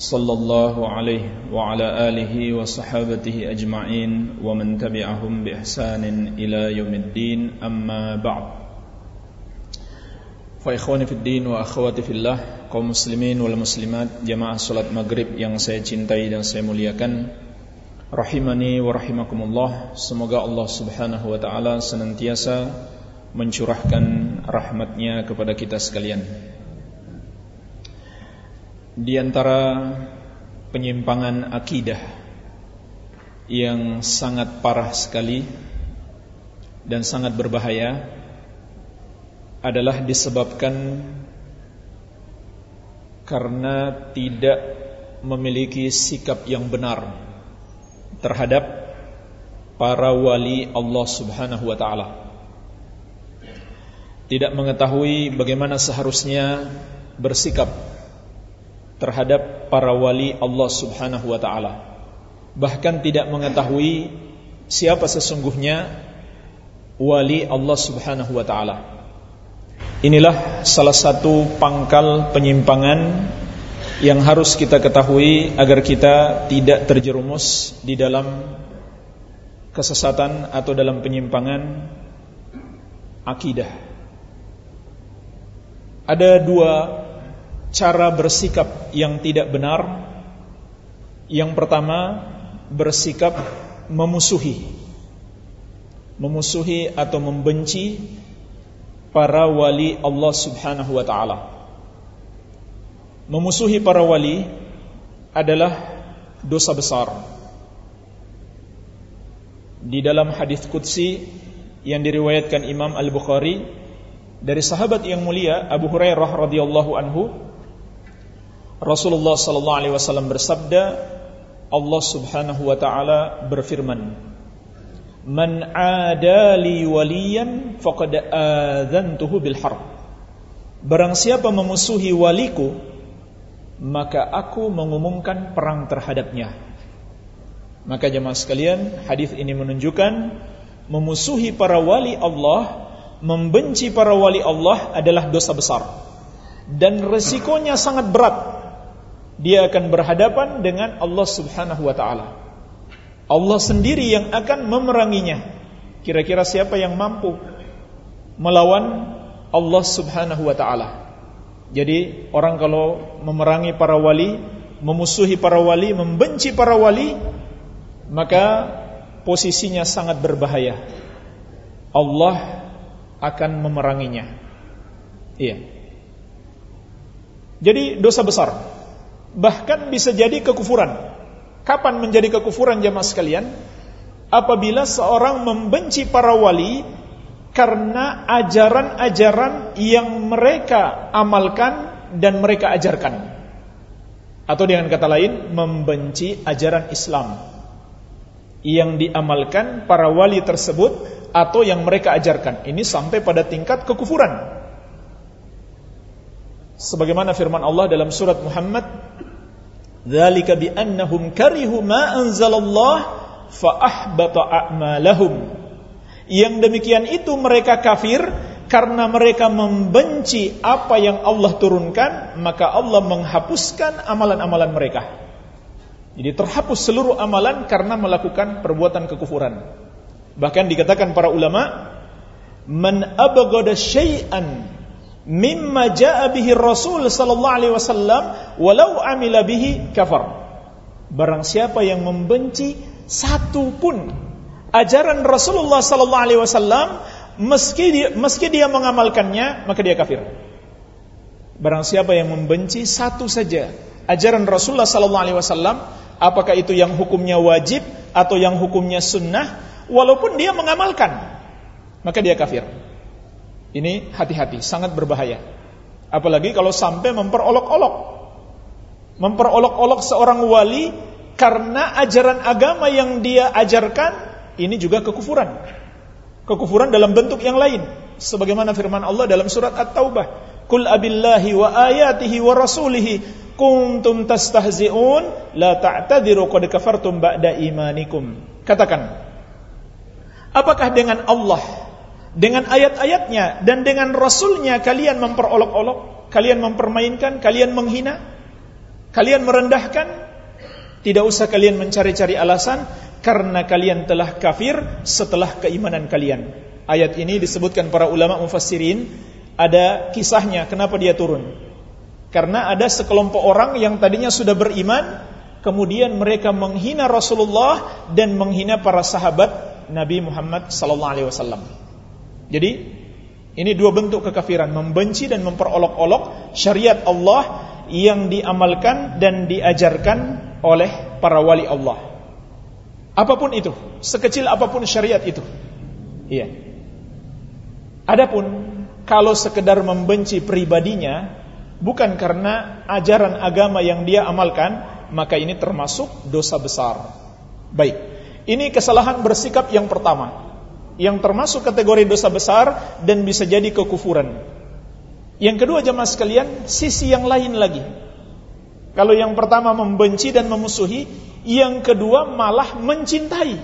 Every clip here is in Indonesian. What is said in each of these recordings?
صلى الله عليه وعلى آله وصحابته أجمعين ومن تبعهم بإحسان إلى يوم الدين أما بعد فإخواني في الدين وأخواتي في الله kaum muslimin wal muslimat jamaah salat maghrib yang saya cintai dan saya muliakan rahimani wa rahimakumullah semoga Allah Subhanahu wa taala senantiasa mencurahkan rahmatnya kepada kita sekalian di antara penyimpangan akidah yang sangat parah sekali dan sangat berbahaya adalah disebabkan karena tidak memiliki sikap yang benar terhadap para wali Allah Subhanahu wa taala. Tidak mengetahui bagaimana seharusnya bersikap terhadap para wali Allah Subhanahu wa taala. Bahkan tidak mengetahui siapa sesungguhnya wali Allah Subhanahu wa taala. Inilah salah satu pangkal penyimpangan yang harus kita ketahui agar kita tidak terjerumus di dalam kesesatan atau dalam penyimpangan akidah. Ada dua cara bersikap yang tidak benar. Yang pertama Bersikap memusuhi. Memusuhi atau membenci Para wali Allah subhanahu wa ta'ala. Memusuhi para wali Adalah dosa besar. Di dalam hadis Qudsi Yang diriwayatkan Imam Al-Bukhari Dari sahabat yang mulia Abu Hurairah radhiyallahu anhu Rasulullah sallallahu alaihi wasallam bersabda Allah Subhanahu wa taala berfirman Man adali waliyan faqad adzantuhu bil harb Barang siapa memusuhi waliku maka aku mengumumkan perang terhadapnya. Maka jemaah sekalian hadis ini menunjukkan memusuhi para wali Allah membenci para wali Allah adalah dosa besar. Dan resikonya sangat berat dia akan berhadapan dengan Allah Subhanahu wa taala. Allah sendiri yang akan memeranginya. Kira-kira siapa yang mampu melawan Allah Subhanahu wa taala? Jadi orang kalau memerangi para wali, memusuhi para wali, membenci para wali, maka posisinya sangat berbahaya. Allah akan memeranginya. Iya. Jadi dosa besar bahkan bisa jadi kekufuran. Kapan menjadi kekufuran jamaah sekalian? Apabila seorang membenci para wali karena ajaran-ajaran yang mereka amalkan dan mereka ajarkan. Atau dengan kata lain, membenci ajaran Islam yang diamalkan para wali tersebut atau yang mereka ajarkan. Ini sampai pada tingkat kekufuran sebagaimana firman Allah dalam surat Muhammad dzalika bi annahum karihu ma anzalallah fa ahbata a'malahum. Yang demikian itu mereka kafir karena mereka membenci apa yang Allah turunkan maka Allah menghapuskan amalan-amalan mereka. Jadi terhapus seluruh amalan karena melakukan perbuatan kekufuran. Bahkan dikatakan para ulama man abghada syai'an mimma jaa bihi Rasul sallallahu alaihi wasallam walau amila bihi kafar. Barang siapa yang membenci satu pun ajaran Rasulullah sallallahu alaihi wasallam meski dia, meski dia mengamalkannya maka dia kafir. Barang siapa yang membenci satu saja ajaran Rasulullah sallallahu alaihi wasallam apakah itu yang hukumnya wajib atau yang hukumnya sunnah walaupun dia mengamalkan maka dia kafir. Ini hati-hati, sangat berbahaya. Apalagi kalau sampai memperolok-olok. Memperolok-olok seorang wali karena ajaran agama yang dia ajarkan ini juga kekufuran. Kekufuran dalam bentuk yang lain. Sebagaimana firman Allah dalam surat At-Taubah. Kul abillahi wa ayatihi wa rasulihi kuntum tastahzi'un la ta'tadiru qad kafartum ba'da imanikum. Katakan, apakah dengan Allah, dengan ayat-ayatnya dan dengan rasulnya kalian memperolok-olok, kalian mempermainkan, kalian menghina, kalian merendahkan? Tidak usah kalian mencari-cari alasan karena kalian telah kafir setelah keimanan kalian. Ayat ini disebutkan para ulama mufassirin ada kisahnya kenapa dia turun. Karena ada sekelompok orang yang tadinya sudah beriman kemudian mereka menghina Rasulullah dan menghina para sahabat Nabi Muhammad sallallahu alaihi wasallam. Jadi ini dua bentuk kekafiran, membenci dan memperolok-olok syariat Allah yang diamalkan dan diajarkan oleh para wali Allah. Apa pun itu, sekecil apa pun syariat itu. Iya. Adapun kalau sekedar membenci pribadinya bukan karena ajaran agama yang dia amalkan, maka ini termasuk dosa besar. Baik. Ini kesalahan bersikap yang pertama yang termasuk kategori dosa besar dan bisa jadi kekufuran. Yang kedua jemaah sekalian, sisi yang lain lagi kalau yang pertama membenci dan memusuhi, yang kedua malah mencintai.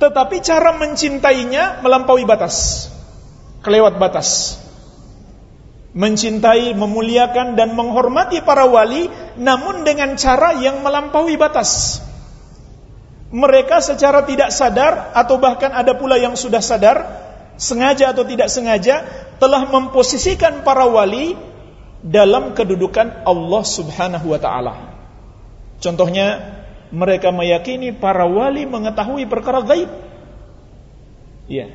Tetapi cara mencintainya melampaui batas. Kelewat batas. Mencintai, memuliakan dan menghormati para wali namun dengan cara yang melampaui batas. Mereka secara tidak sadar atau bahkan ada pula yang sudah sadar, sengaja atau tidak sengaja telah memposisikan para wali dalam kedudukan Allah Subhanahu wa taala. Contohnya mereka meyakini para wali mengetahui perkara gaib. Ya.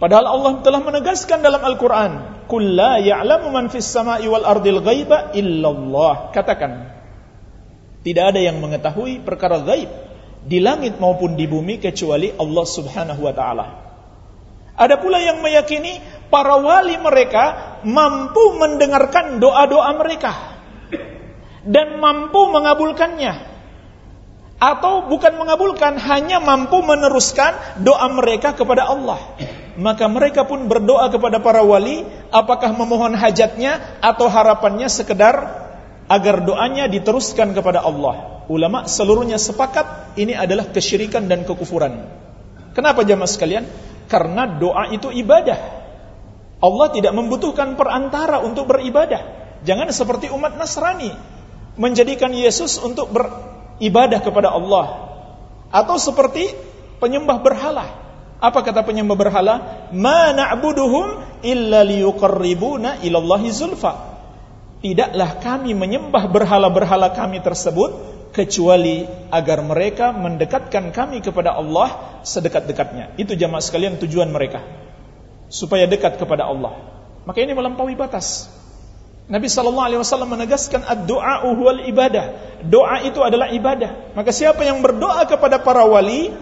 Padahal Allah telah menegaskan dalam Al-Qur'an, "Qul la ya'lamu man fis sama'i wal ardil ghaiba illallah." Katakan, tidak ada yang mengetahui perkara gaib di langit maupun di bumi kecuali Allah Subhanahu wa taala. Ada pula yang meyakini para wali mereka mampu mendengarkan doa-doa mereka dan mampu mengabulkannya atau bukan mengabulkan hanya mampu meneruskan doa mereka kepada Allah maka mereka pun berdoa kepada para wali apakah memohon hajatnya atau harapannya sekedar agar doanya diteruskan kepada Allah ulama seluruhnya sepakat ini adalah kesyirikan dan kekufuran kenapa jamaah sekalian karena doa itu ibadah Allah tidak membutuhkan perantara untuk beribadah. Jangan seperti umat Nasrani menjadikan Yesus untuk beribadah kepada Allah atau seperti penyembah berhala. Apa kata penyembah berhala? Ma na'buduhum illa liyuqarribuna ilallahi zulfa. Tidaklah kami menyembah berhala-berhala kami tersebut kecuali agar mereka mendekatkan kami kepada Allah sedekat-dekatnya. Itu jamaah sekalian tujuan mereka supaya dekat kepada Allah. Maka ini melampaui batas. Nabi sallallahu alaihi wasallam menegaskan ad-du'a huwal ibadah. Doa itu adalah ibadah. Maka siapa yang berdoa kepada para wali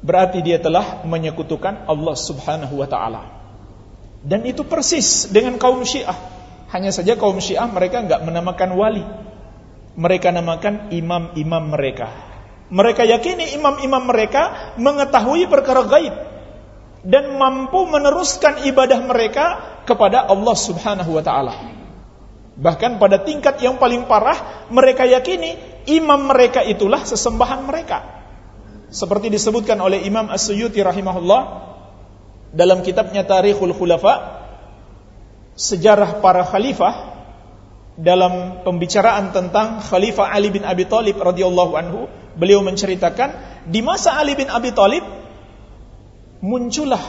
berarti dia telah menyekutukan Allah Subhanahu wa taala. Dan itu persis dengan kaum Syiah. Hanya saja kaum Syiah mereka enggak menamakan wali. Mereka namakan imam-imam mereka. Mereka yakini imam-imam mereka mengetahui perkara gaib dan mampu meneruskan ibadah mereka kepada Allah Subhanahu wa taala. Bahkan pada tingkat yang paling parah, mereka yakini imam mereka itulah sesembahan mereka. Seperti disebutkan oleh Imam As-Suyuti rahimahullah dalam kitabnya Tarikhul Khulafa, sejarah para khalifah dalam pembicaraan tentang Khalifah Ali bin Abi Thalib radhiyallahu anhu, beliau menceritakan di masa Ali bin Abi Thalib muncullah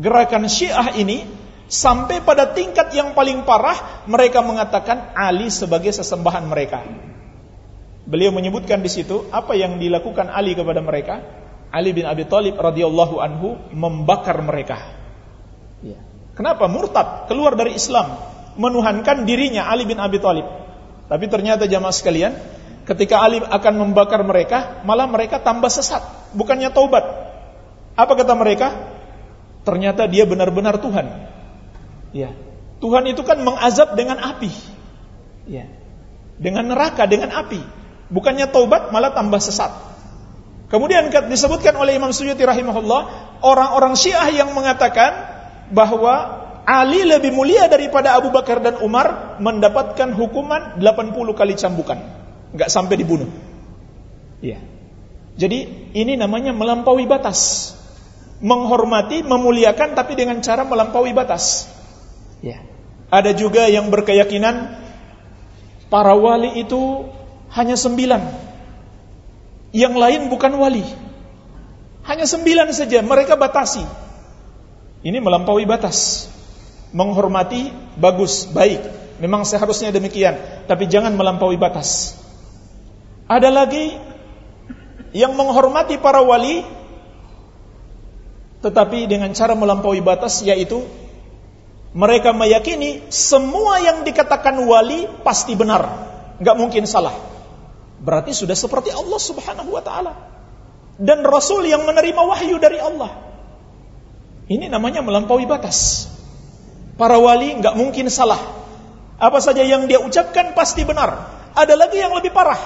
gerakan Syiah ini sampai pada tingkat yang paling parah mereka mengatakan Ali sebagai sesembahan mereka. Beliau menyebutkan di situ apa yang dilakukan Ali kepada mereka. Ali bin Abi Thalib radhiyallahu anhu membakar mereka. Kenapa murtad keluar dari Islam menuhankan dirinya Ali bin Abi Thalib. Tapi ternyata jamaah sekalian, ketika Ali akan membakar mereka, malah mereka tambah sesat, bukannya taubat. Apa kata mereka? Ternyata dia benar-benar Tuhan. Ya. Tuhan itu kan mengazab dengan api. Ya. Dengan neraka, dengan api. Bukannya taubat malah tambah sesat. Kemudian disebutkan oleh Imam Suyuti rahimahullah, orang-orang Syiah yang mengatakan bahwa Ali lebih mulia daripada Abu Bakar dan Umar mendapatkan hukuman 80 kali cambukan. Enggak sampai dibunuh. Iya. Jadi ini namanya melampaui batas. Menghormati, memuliakan tapi dengan cara melampaui batas. Ya. Ada juga yang berkeyakinan para wali itu hanya sembilan. Yang lain bukan wali. Hanya sembilan saja, mereka batasi. Ini melampaui batas. Menghormati, bagus, baik. Memang seharusnya demikian. Tapi jangan melampaui batas. Ada lagi yang menghormati para wali, tetapi dengan cara melampaui batas, yaitu mereka meyakini semua yang dikatakan wali pasti benar. Nggak mungkin salah. Berarti sudah seperti Allah Subhanahu wa taala. Dan rasul yang menerima wahyu dari Allah. Ini namanya melampaui batas. Para wali nggak mungkin salah. Apa saja yang dia ucapkan pasti benar. Ada lagi yang lebih parah.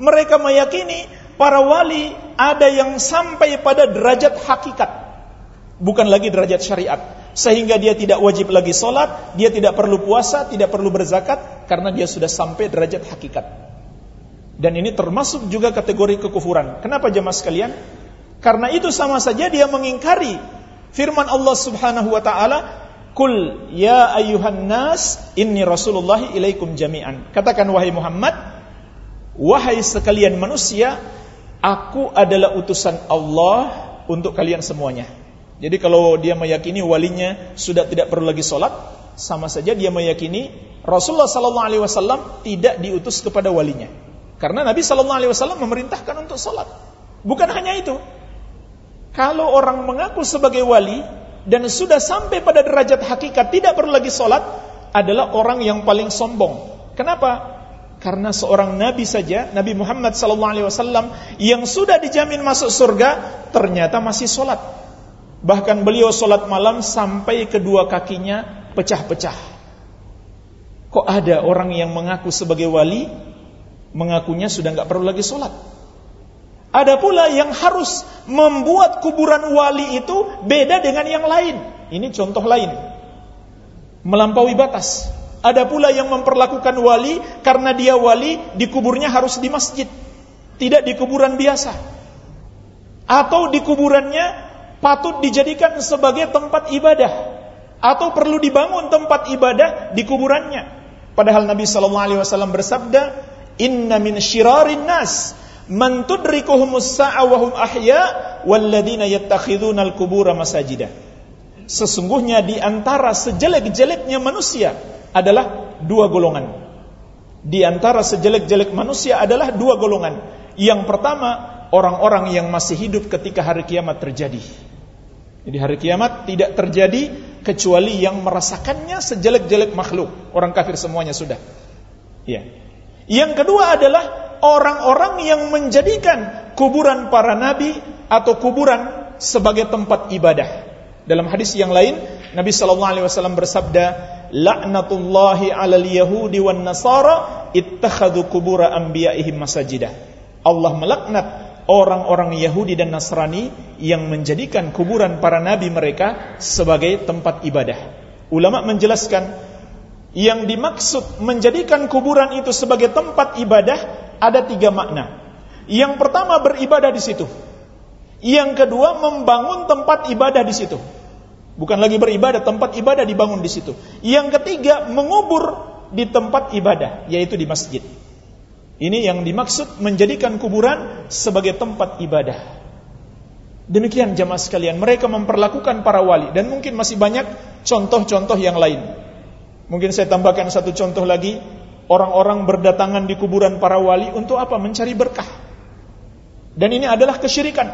Mereka meyakini para wali ada yang sampai pada derajat hakikat. Bukan lagi derajat syariat. Sehingga dia tidak wajib lagi sholat, dia tidak perlu puasa, tidak perlu berzakat, karena dia sudah sampai derajat hakikat. Dan ini termasuk juga kategori kekufuran. Kenapa jemaah sekalian? Karena itu sama saja dia mengingkari firman Allah Subhanahu wa taala, "Kul ya ayyuhan nas, inni Rasulullah ilaikum jami'an." Katakan wahai Muhammad, wahai sekalian manusia, aku adalah utusan Allah untuk kalian semuanya. Jadi kalau dia meyakini walinya sudah tidak perlu lagi sholat, sama saja dia meyakini Rasulullah sallallahu alaihi wasallam tidak diutus kepada walinya. Karena Nabi Shallallahu Alaihi Wasallam memerintahkan untuk sholat. Bukan hanya itu. Kalau orang mengaku sebagai wali dan sudah sampai pada derajat hakikat tidak perlu lagi sholat, adalah orang yang paling sombong. Kenapa? Karena seorang nabi saja, Nabi Muhammad SAW yang sudah dijamin masuk surga, ternyata masih sholat. Bahkan beliau sholat malam sampai kedua kakinya pecah-pecah. Kok ada orang yang mengaku sebagai wali, mengakunya sudah nggak perlu lagi sholat. Ada pula yang harus membuat kuburan wali itu beda dengan yang lain. Ini contoh lain. Melampaui batas. Ada pula yang memperlakukan wali karena dia wali dikuburnya harus di masjid. Tidak di kuburan biasa. Atau di kuburannya patut dijadikan sebagai tempat ibadah. Atau perlu dibangun tempat ibadah di kuburannya. Padahal Nabi Shallallahu Alaihi Wasallam bersabda, Inna min syirarin nas man tudrikuhumus sa'a wa hum ahya walladzina yattakhidhuna al-qubura masajida. Sesungguhnya di antara sejelek-jeleknya manusia adalah dua golongan. Di antara sejelek-jelek manusia adalah dua golongan. Yang pertama, orang-orang yang masih hidup ketika hari kiamat terjadi. Jadi hari kiamat tidak terjadi kecuali yang merasakannya sejelek-jelek makhluk. Orang kafir semuanya sudah. Ya. Yang kedua adalah orang-orang yang menjadikan kuburan para nabi atau kuburan sebagai tempat ibadah. Dalam hadis yang lain, Nabi sallallahu alaihi wasallam bersabda, "Laknatullahi 'alal yahudi wan nasara ittakhadhu kubura anbiya'ihim masajidah." Allah melaknat orang-orang Yahudi dan Nasrani yang menjadikan kuburan para nabi mereka sebagai tempat ibadah. Ulama menjelaskan yang dimaksud menjadikan kuburan itu sebagai tempat ibadah ada tiga makna. Yang pertama beribadah di situ. Yang kedua membangun tempat ibadah di situ. Bukan lagi beribadah, tempat ibadah dibangun di situ. Yang ketiga mengubur di tempat ibadah, yaitu di masjid. Ini yang dimaksud menjadikan kuburan sebagai tempat ibadah. Demikian jamaah sekalian, mereka memperlakukan para wali dan mungkin masih banyak contoh-contoh yang lain. Mungkin saya tambahkan satu contoh lagi, orang-orang berdatangan di kuburan para wali untuk apa? Mencari berkah. Dan ini adalah kesyirikan.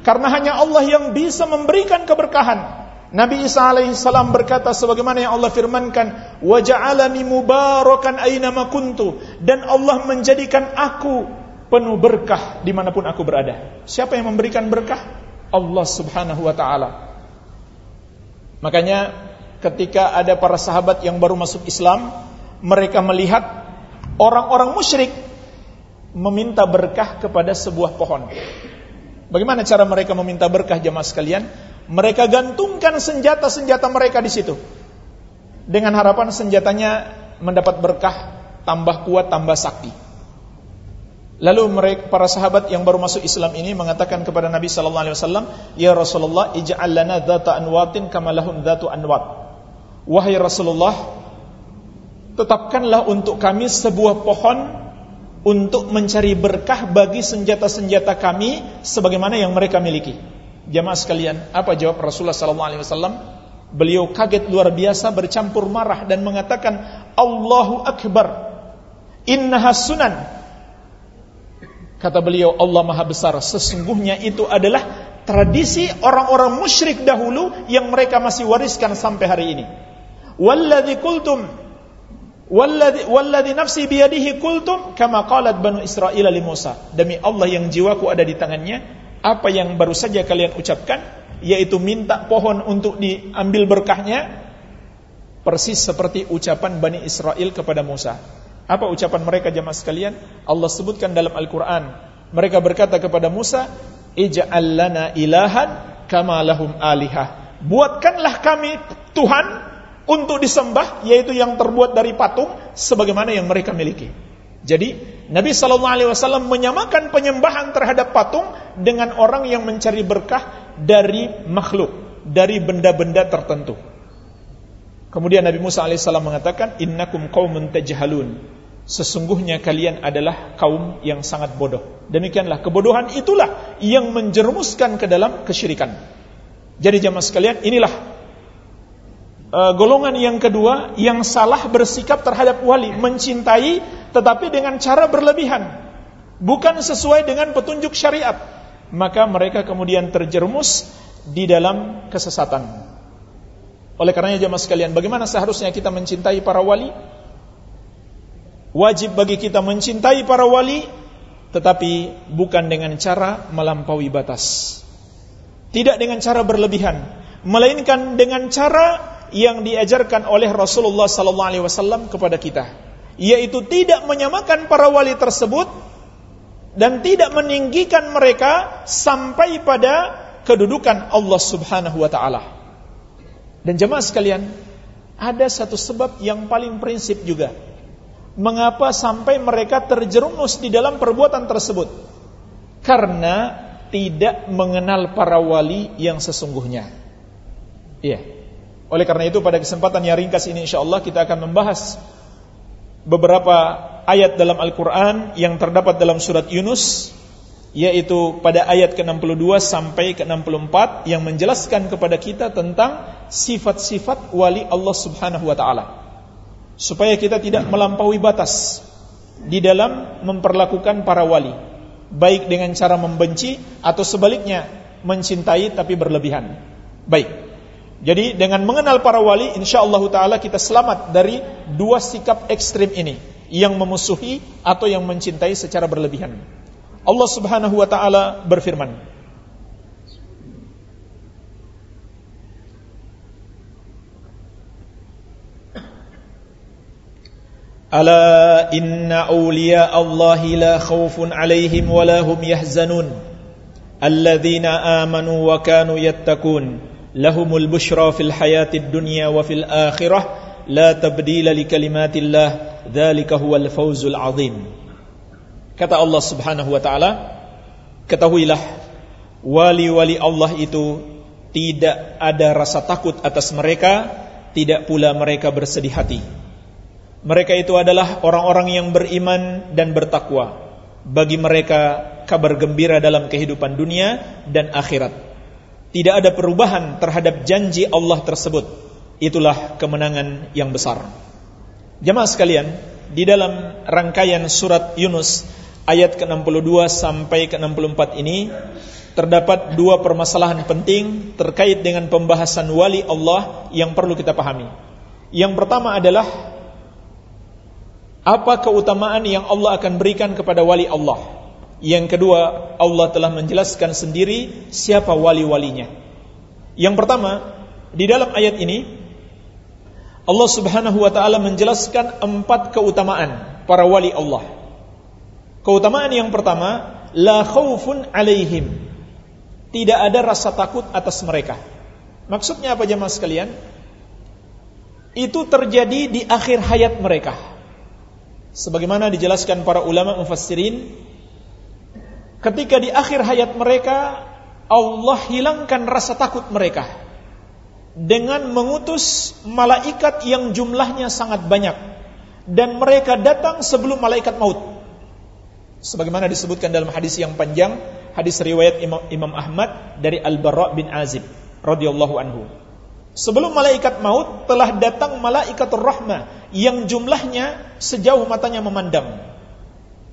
Karena hanya Allah yang bisa memberikan keberkahan. Nabi Isa alaihissalam berkata sebagaimana yang Allah firmankan, "Wa ja'alani mubarakan aina kuntu." Dan Allah menjadikan aku penuh berkah di mana pun aku berada. Siapa yang memberikan berkah? Allah Subhanahu wa taala. Makanya ketika ada para sahabat yang baru masuk Islam, mereka melihat orang-orang musyrik meminta berkah kepada sebuah pohon. Bagaimana cara mereka meminta berkah jemaah sekalian? Mereka gantungkan senjata-senjata mereka di situ. Dengan harapan senjatanya mendapat berkah, tambah kuat, tambah sakti. Lalu mereka para sahabat yang baru masuk Islam ini mengatakan kepada Nabi sallallahu alaihi wasallam, "Ya Rasulullah, ij'al lana dzata anwatin kama lahum dzatu anwat." Wahai Rasulullah, tetapkanlah untuk kami sebuah pohon untuk mencari berkah bagi senjata-senjata kami sebagaimana yang mereka miliki. Jamaah sekalian, apa jawab Rasulullah sallallahu alaihi wasallam? Beliau kaget luar biasa bercampur marah dan mengatakan, "Allahu akbar. Innaha sunan." Kata beliau, Allah Maha Besar. Sesungguhnya itu adalah tradisi orang-orang musyrik dahulu yang mereka masih wariskan sampai hari ini. Walladhi kultum Walladhi, walladhi nafsi biyadihi kultum kama qalat banu Israel li Musa. Demi Allah yang jiwaku ada di tangannya, apa yang baru saja kalian ucapkan yaitu minta pohon untuk diambil berkahnya persis seperti ucapan Bani Israel kepada Musa. Apa ucapan mereka jemaah sekalian? Allah sebutkan dalam Al-Quran. Mereka berkata kepada Musa, Ija'al lana ilahan kama lahum alihah. Buatkanlah kami Tuhan untuk disembah, yaitu yang terbuat dari patung, sebagaimana yang mereka miliki. Jadi, Nabi Shallallahu Alaihi Wasallam menyamakan penyembahan terhadap patung dengan orang yang mencari berkah dari makhluk, dari benda-benda tertentu. Kemudian Nabi Musa alaihissalam mengatakan, Innakum qaumun tajhalun. Sesungguhnya kalian adalah kaum yang sangat bodoh. Demikianlah kebodohan itulah yang menjerumuskan ke dalam kesyirikan. Jadi jamaah sekalian, inilah uh, golongan yang kedua yang salah bersikap terhadap wali, mencintai tetapi dengan cara berlebihan, bukan sesuai dengan petunjuk syariat. Maka mereka kemudian terjerumus di dalam kesesatan. Oleh karenanya jamaah sekalian, bagaimana seharusnya kita mencintai para wali? wajib bagi kita mencintai para wali tetapi bukan dengan cara melampaui batas. Tidak dengan cara berlebihan, melainkan dengan cara yang diajarkan oleh Rasulullah sallallahu alaihi wasallam kepada kita, yaitu tidak menyamakan para wali tersebut dan tidak meninggikan mereka sampai pada kedudukan Allah Subhanahu wa taala. Dan jemaah sekalian, ada satu sebab yang paling prinsip juga Mengapa sampai mereka terjerumus di dalam perbuatan tersebut? Karena tidak mengenal para wali yang sesungguhnya. Iya. Oleh karena itu pada kesempatan yang ringkas ini insyaallah kita akan membahas beberapa ayat dalam Al-Qur'an yang terdapat dalam surat Yunus yaitu pada ayat ke-62 sampai ke-64 yang menjelaskan kepada kita tentang sifat-sifat wali Allah Subhanahu wa taala. Supaya kita tidak melampaui batas di dalam memperlakukan para wali baik dengan cara membenci atau sebaliknya mencintai tapi berlebihan. Baik jadi dengan mengenal para wali, insya Allah Taala kita selamat dari dua sikap ekstrim ini, yang memusuhi atau yang mencintai secara berlebihan. Allah Subhanahu Wa Taala berfirman. Ala inna awliya Allahi la khawfun alaihim wa lahum yahzanun Alladhina amanu wa kanu yattakun lahumul bushra fil hayatid dunya wa fil akhirah la tabdila li kalimatillah dhalika huwal fawzul azim. Kata Allah Subhanahu wa taala ketahuilah wali-wali Allah itu tidak ada rasa takut atas mereka tidak pula mereka bersedih hati. Mereka itu adalah orang-orang yang beriman dan bertakwa. Bagi mereka kabar gembira dalam kehidupan dunia dan akhirat. Tidak ada perubahan terhadap janji Allah tersebut. Itulah kemenangan yang besar. Jemaah sekalian, di dalam rangkaian surat Yunus ayat ke-62 sampai ke-64 ini terdapat dua permasalahan penting terkait dengan pembahasan wali Allah yang perlu kita pahami. Yang pertama adalah apa keutamaan yang Allah akan berikan kepada wali Allah. Yang kedua, Allah telah menjelaskan sendiri siapa wali-walinya. Yang pertama, di dalam ayat ini Allah Subhanahu wa taala menjelaskan empat keutamaan para wali Allah. Keutamaan yang pertama, la khaufun alaihim. Tidak ada rasa takut atas mereka. Maksudnya apa jemaah sekalian? Itu terjadi di akhir hayat mereka. Sebagaimana dijelaskan para ulama mufassirin, ketika di akhir hayat mereka Allah hilangkan rasa takut mereka dengan mengutus malaikat yang jumlahnya sangat banyak. Dan mereka datang sebelum malaikat maut. Sebagaimana disebutkan dalam hadis yang panjang, hadis riwayat Imam, Ahmad dari Al-Bara bin Azib radhiyallahu anhu. Sebelum malaikat maut telah datang malaikat rahmah yang jumlahnya sejauh matanya memandang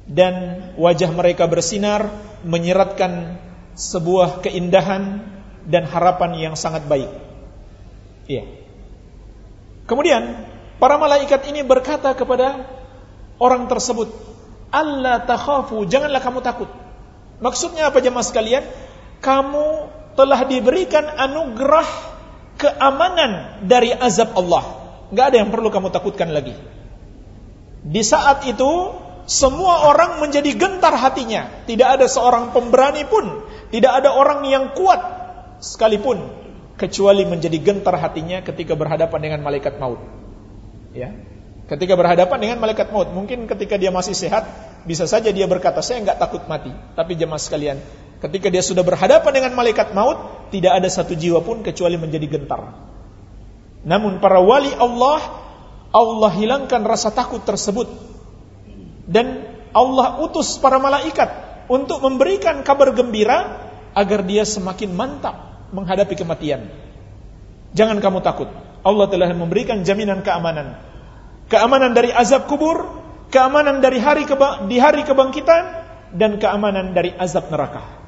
dan wajah mereka bersinar menyeratkan sebuah keindahan dan harapan yang sangat baik. Iya. Kemudian para malaikat ini berkata kepada orang tersebut, Allah takhafu, janganlah kamu takut. Maksudnya apa jemaah sekalian? Kamu telah diberikan anugerah keamanan dari azab Allah. Gak ada yang perlu kamu takutkan lagi. Di saat itu, semua orang menjadi gentar hatinya. Tidak ada seorang pemberani pun, tidak ada orang yang kuat sekalipun kecuali menjadi gentar hatinya ketika berhadapan dengan malaikat maut. Ya. Ketika berhadapan dengan malaikat maut, mungkin ketika dia masih sehat, bisa saja dia berkata, saya enggak takut mati. Tapi jemaah sekalian, ketika dia sudah berhadapan dengan malaikat maut, tidak ada satu jiwa pun kecuali menjadi gentar. Namun para wali Allah, Allah hilangkan rasa takut tersebut. Dan Allah utus para malaikat untuk memberikan kabar gembira agar dia semakin mantap menghadapi kematian. Jangan kamu takut. Allah telah memberikan jaminan keamanan keamanan dari azab kubur, keamanan dari hari keba di hari kebangkitan dan keamanan dari azab neraka.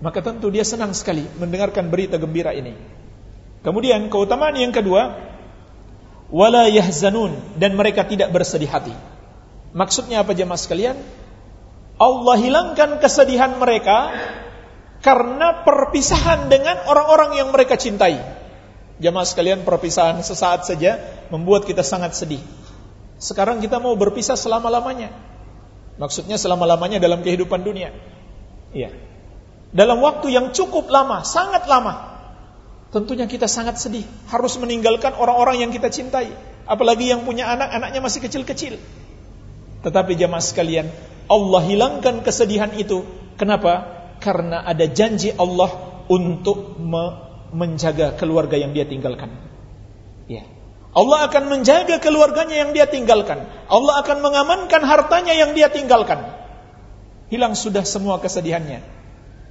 Maka tentu dia senang sekali mendengarkan berita gembira ini. Kemudian keutamaan yang kedua, wala yahzanun dan mereka tidak bersedih hati. Maksudnya apa jemaah sekalian? Allah hilangkan kesedihan mereka karena perpisahan dengan orang-orang yang mereka cintai. Jamaah sekalian perpisahan sesaat saja membuat kita sangat sedih. Sekarang kita mau berpisah selama-lamanya. Maksudnya selama-lamanya dalam kehidupan dunia. Iya. Dalam waktu yang cukup lama, sangat lama. Tentunya kita sangat sedih, harus meninggalkan orang-orang yang kita cintai. Apalagi yang punya anak, anaknya masih kecil-kecil. Tetapi jamaah sekalian, Allah hilangkan kesedihan itu. Kenapa? Karena ada janji Allah untuk menjaga keluarga yang dia tinggalkan. Ya. Allah akan menjaga keluarganya yang dia tinggalkan. Allah akan mengamankan hartanya yang dia tinggalkan. Hilang sudah semua kesedihannya.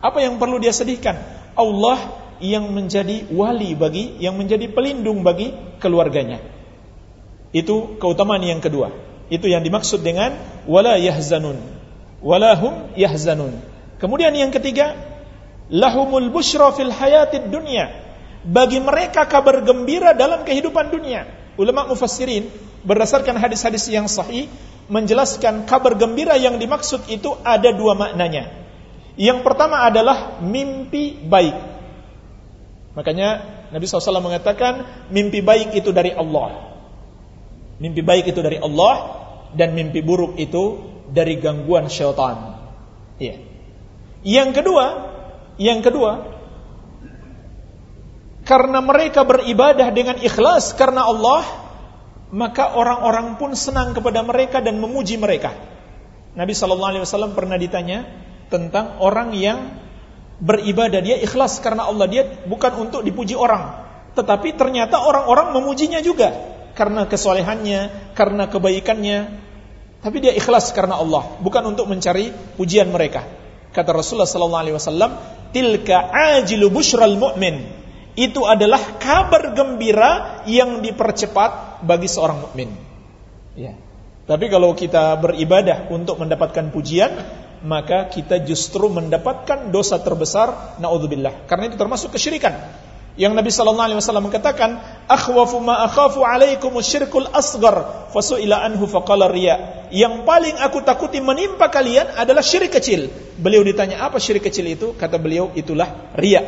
Apa yang perlu dia sedihkan? Allah yang menjadi wali bagi, yang menjadi pelindung bagi keluarganya. Itu keutamaan yang kedua. Itu yang dimaksud dengan wala yahzanun. Walahum yahzanun. Kemudian yang ketiga, lahumul bushra fil hayatid dunya. Bagi mereka kabar gembira dalam kehidupan dunia. Ulama mufassirin berdasarkan hadis-hadis yang sahih menjelaskan kabar gembira yang dimaksud itu ada dua maknanya. Yang pertama adalah mimpi baik. Makanya Nabi SAW mengatakan mimpi baik itu dari Allah mimpi baik itu dari Allah dan mimpi buruk itu dari gangguan syaitan. Iya. Yang kedua yang kedua, karena mereka beribadah dengan ikhlas karena Allah, maka orang-orang pun senang kepada mereka dan memuji mereka. Nabi sallallahu alaihi wasallam pernah ditanya tentang orang yang beribadah. Dia ikhlas karena Allah, dia bukan untuk dipuji orang, tetapi ternyata orang-orang memujinya juga karena kesolehannya, karena kebaikannya. Tapi dia ikhlas karena Allah, bukan untuk mencari pujian mereka. Kata Rasulullah sallallahu alaihi wasallam, tilka ajilu bushral mu'min. Itu adalah kabar gembira yang dipercepat bagi seorang mukmin. Ya. Tapi kalau kita beribadah untuk mendapatkan pujian, maka kita justru mendapatkan dosa terbesar naudzubillah. Karena itu termasuk kesyirikan. Yang Nabi sallallahu alaihi wasallam mengatakan, "Akhwafu ma akhafu alaikum syirkul asghar." Fasuila anhu faqala riya. Yang paling aku takuti menimpa kalian adalah syirik kecil. Beliau ditanya, "Apa syirik kecil itu?" Kata beliau, "Itulah riya."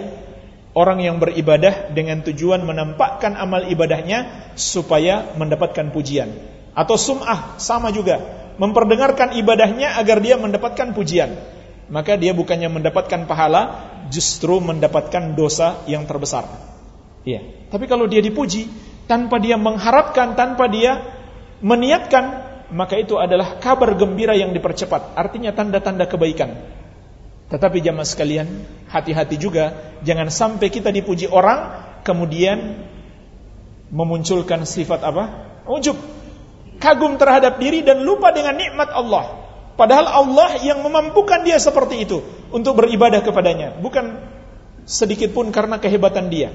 Orang yang beribadah dengan tujuan menampakkan amal ibadahnya supaya mendapatkan pujian. Atau sum'ah sama juga, memperdengarkan ibadahnya agar dia mendapatkan pujian. Maka dia bukannya mendapatkan pahala, justru mendapatkan dosa yang terbesar. Iya. Tapi kalau dia dipuji tanpa dia mengharapkan, tanpa dia meniatkan, maka itu adalah kabar gembira yang dipercepat. Artinya tanda-tanda kebaikan. Tetapi jamaah sekalian, hati-hati juga jangan sampai kita dipuji orang kemudian memunculkan sifat apa? Ujub. Kagum terhadap diri dan lupa dengan nikmat Allah. Padahal Allah yang memampukan dia seperti itu untuk beribadah kepadanya, bukan sedikit pun karena kehebatan dia.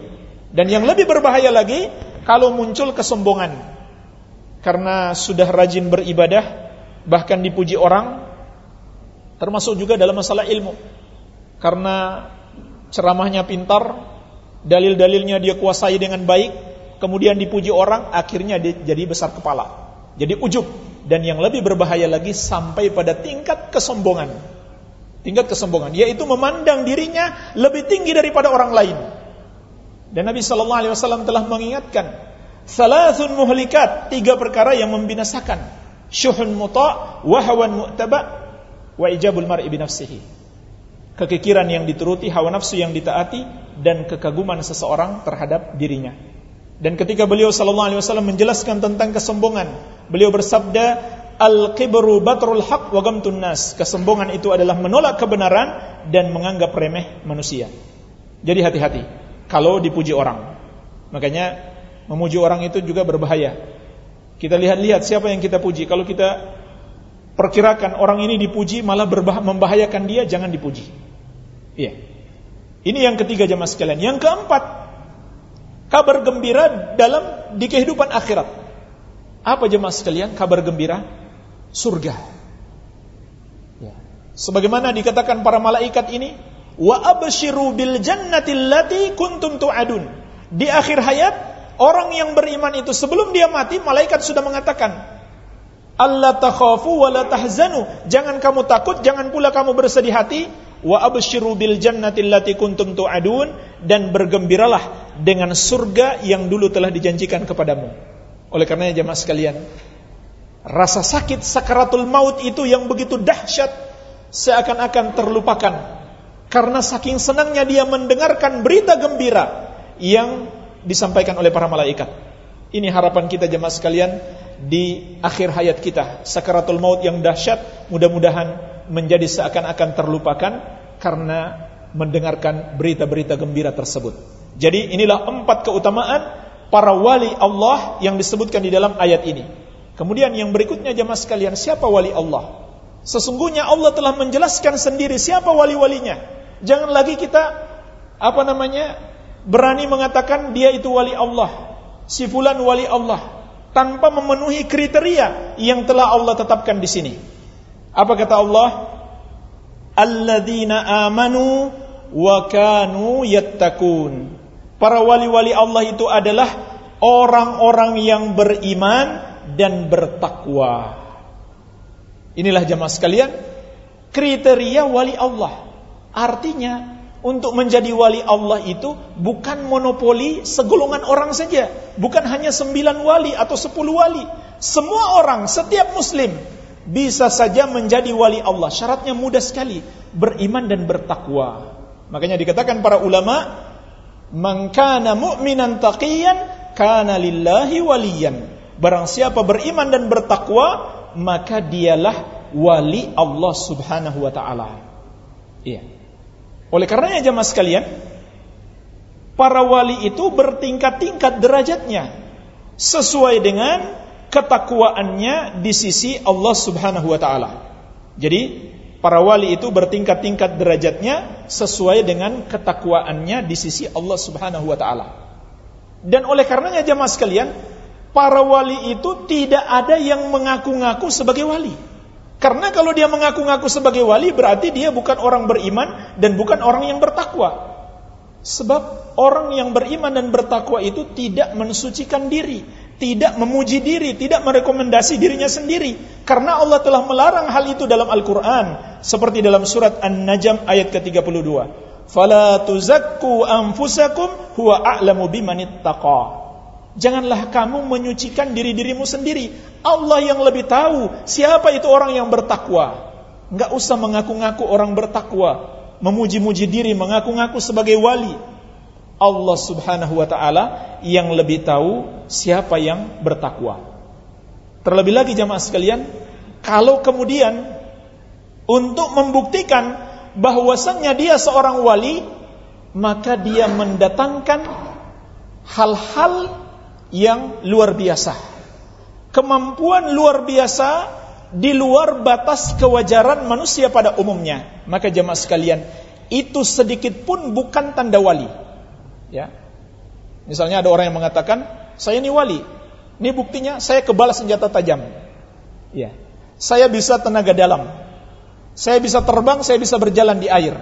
Dan yang lebih berbahaya lagi kalau muncul kesombongan. Karena sudah rajin beribadah, bahkan dipuji orang, termasuk juga dalam masalah ilmu. Karena ceramahnya pintar, dalil-dalilnya dia kuasai dengan baik, kemudian dipuji orang, akhirnya dia jadi besar kepala. Jadi ujub dan yang lebih berbahaya lagi sampai pada tingkat kesombongan. Tingkat kesombongan yaitu memandang dirinya lebih tinggi daripada orang lain. Dan Nabi sallallahu alaihi wasallam telah mengingatkan, "Salasun muhlikat," tiga perkara yang membinasakan. Syuhun muta' wa hawan mu'taba' wa ijabul mar'i bi nafsihi. Kekikiran yang dituruti, hawa nafsu yang ditaati dan kekaguman seseorang terhadap dirinya. Dan ketika beliau sallallahu alaihi wasallam menjelaskan tentang kesombongan, beliau bersabda, "Al-kibru batrul haq wa gamtun nas." Kesombongan itu adalah menolak kebenaran dan menganggap remeh manusia. Jadi hati-hati kalau dipuji orang. Makanya memuji orang itu juga berbahaya. Kita lihat-lihat siapa yang kita puji. Kalau kita perkirakan orang ini dipuji malah membahayakan dia, jangan dipuji. Iya. Ini yang ketiga jemaah sekalian. Yang keempat, kabar gembira dalam di kehidupan akhirat. Apa jemaah sekalian? Kabar gembira surga. Ya. Sebagaimana dikatakan para malaikat ini, wa abshiru bil jannati allati kuntum tu'adun. Di akhir hayat, orang yang beriman itu sebelum dia mati, malaikat sudah mengatakan, Allah takhafu wa la tahzanu. Jangan kamu takut, jangan pula kamu bersedih hati. Wa abshiru bil jannati allati kuntum tu'adun dan bergembiralah dengan surga yang dulu telah dijanjikan kepadamu. Oleh karenanya jemaah sekalian, rasa sakit sakaratul maut itu yang begitu dahsyat seakan-akan terlupakan karena saking senangnya dia mendengarkan berita gembira yang disampaikan oleh para malaikat. Ini harapan kita jemaah sekalian di akhir hayat kita. Sakaratul maut yang dahsyat mudah-mudahan menjadi seakan-akan terlupakan karena mendengarkan berita-berita gembira tersebut. Jadi inilah empat keutamaan para wali Allah yang disebutkan di dalam ayat ini. Kemudian yang berikutnya jemaah sekalian, siapa wali Allah? Sesungguhnya Allah telah menjelaskan sendiri siapa wali-walinya. Jangan lagi kita apa namanya berani mengatakan dia itu wali Allah. Si fulan wali Allah tanpa memenuhi kriteria yang telah Allah tetapkan di sini. Apa kata Allah? Alladzina amanu wa kanu yattaqun. Para wali-wali Allah itu adalah orang-orang yang beriman dan bertakwa. Inilah jemaah sekalian, kriteria wali Allah. Artinya untuk menjadi wali Allah itu bukan monopoli segolongan orang saja. Bukan hanya sembilan wali atau sepuluh wali. Semua orang, setiap muslim bisa saja menjadi wali Allah. Syaratnya mudah sekali. Beriman dan bertakwa. Makanya dikatakan para ulama, Man kana mu'minan taqiyan, kana lillahi waliyan. Barang siapa beriman dan bertakwa, maka dialah wali Allah subhanahu wa ta'ala. Iya. Oleh karenanya jemaah sekalian, para wali itu bertingkat-tingkat derajatnya sesuai dengan ketakwaannya di sisi Allah Subhanahu wa taala. Jadi, para wali itu bertingkat-tingkat derajatnya sesuai dengan ketakwaannya di sisi Allah Subhanahu wa taala. Dan oleh karenanya jemaah sekalian, para wali itu tidak ada yang mengaku-ngaku sebagai wali. Karena kalau dia mengaku-ngaku sebagai wali berarti dia bukan orang beriman dan bukan orang yang bertakwa. Sebab orang yang beriman dan bertakwa itu tidak mensucikan diri, tidak memuji diri, tidak merekomendasi dirinya sendiri. Karena Allah telah melarang hal itu dalam Al-Quran. Seperti dalam surat An-Najm ayat ke-32. Fala tuzakku anfusakum huwa a'lamu bimanittaqa. Janganlah kamu menyucikan diri-dirimu sendiri. Allah yang lebih tahu siapa itu orang yang bertakwa. Enggak usah mengaku-ngaku orang bertakwa, memuji-muji diri, mengaku-ngaku sebagai wali. Allah Subhanahu wa taala yang lebih tahu siapa yang bertakwa. Terlebih lagi jamaah sekalian, kalau kemudian untuk membuktikan bahwasannya dia seorang wali, maka dia mendatangkan hal-hal yang luar biasa. Kemampuan luar biasa di luar batas kewajaran manusia pada umumnya. Maka jemaah sekalian, itu sedikit pun bukan tanda wali. Ya. Misalnya ada orang yang mengatakan, saya ini wali. Ini buktinya saya kebal senjata tajam. Ya. Saya bisa tenaga dalam. Saya bisa terbang, saya bisa berjalan di air.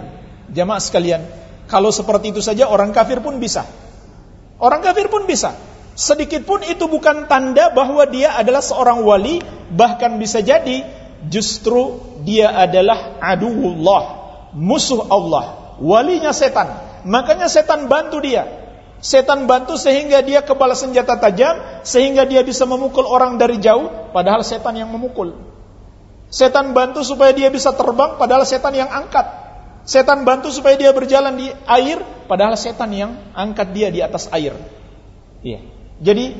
Jamaah sekalian, kalau seperti itu saja orang kafir pun bisa. Orang kafir pun bisa. Sedikit pun itu bukan tanda bahwa dia adalah seorang wali, bahkan bisa jadi justru dia adalah aduullah, musuh Allah, walinya setan. Makanya setan bantu dia. Setan bantu sehingga dia kepala senjata tajam, sehingga dia bisa memukul orang dari jauh, padahal setan yang memukul. Setan bantu supaya dia bisa terbang, padahal setan yang angkat. Setan bantu supaya dia berjalan di air, padahal setan yang angkat dia di atas air. Iya. Jadi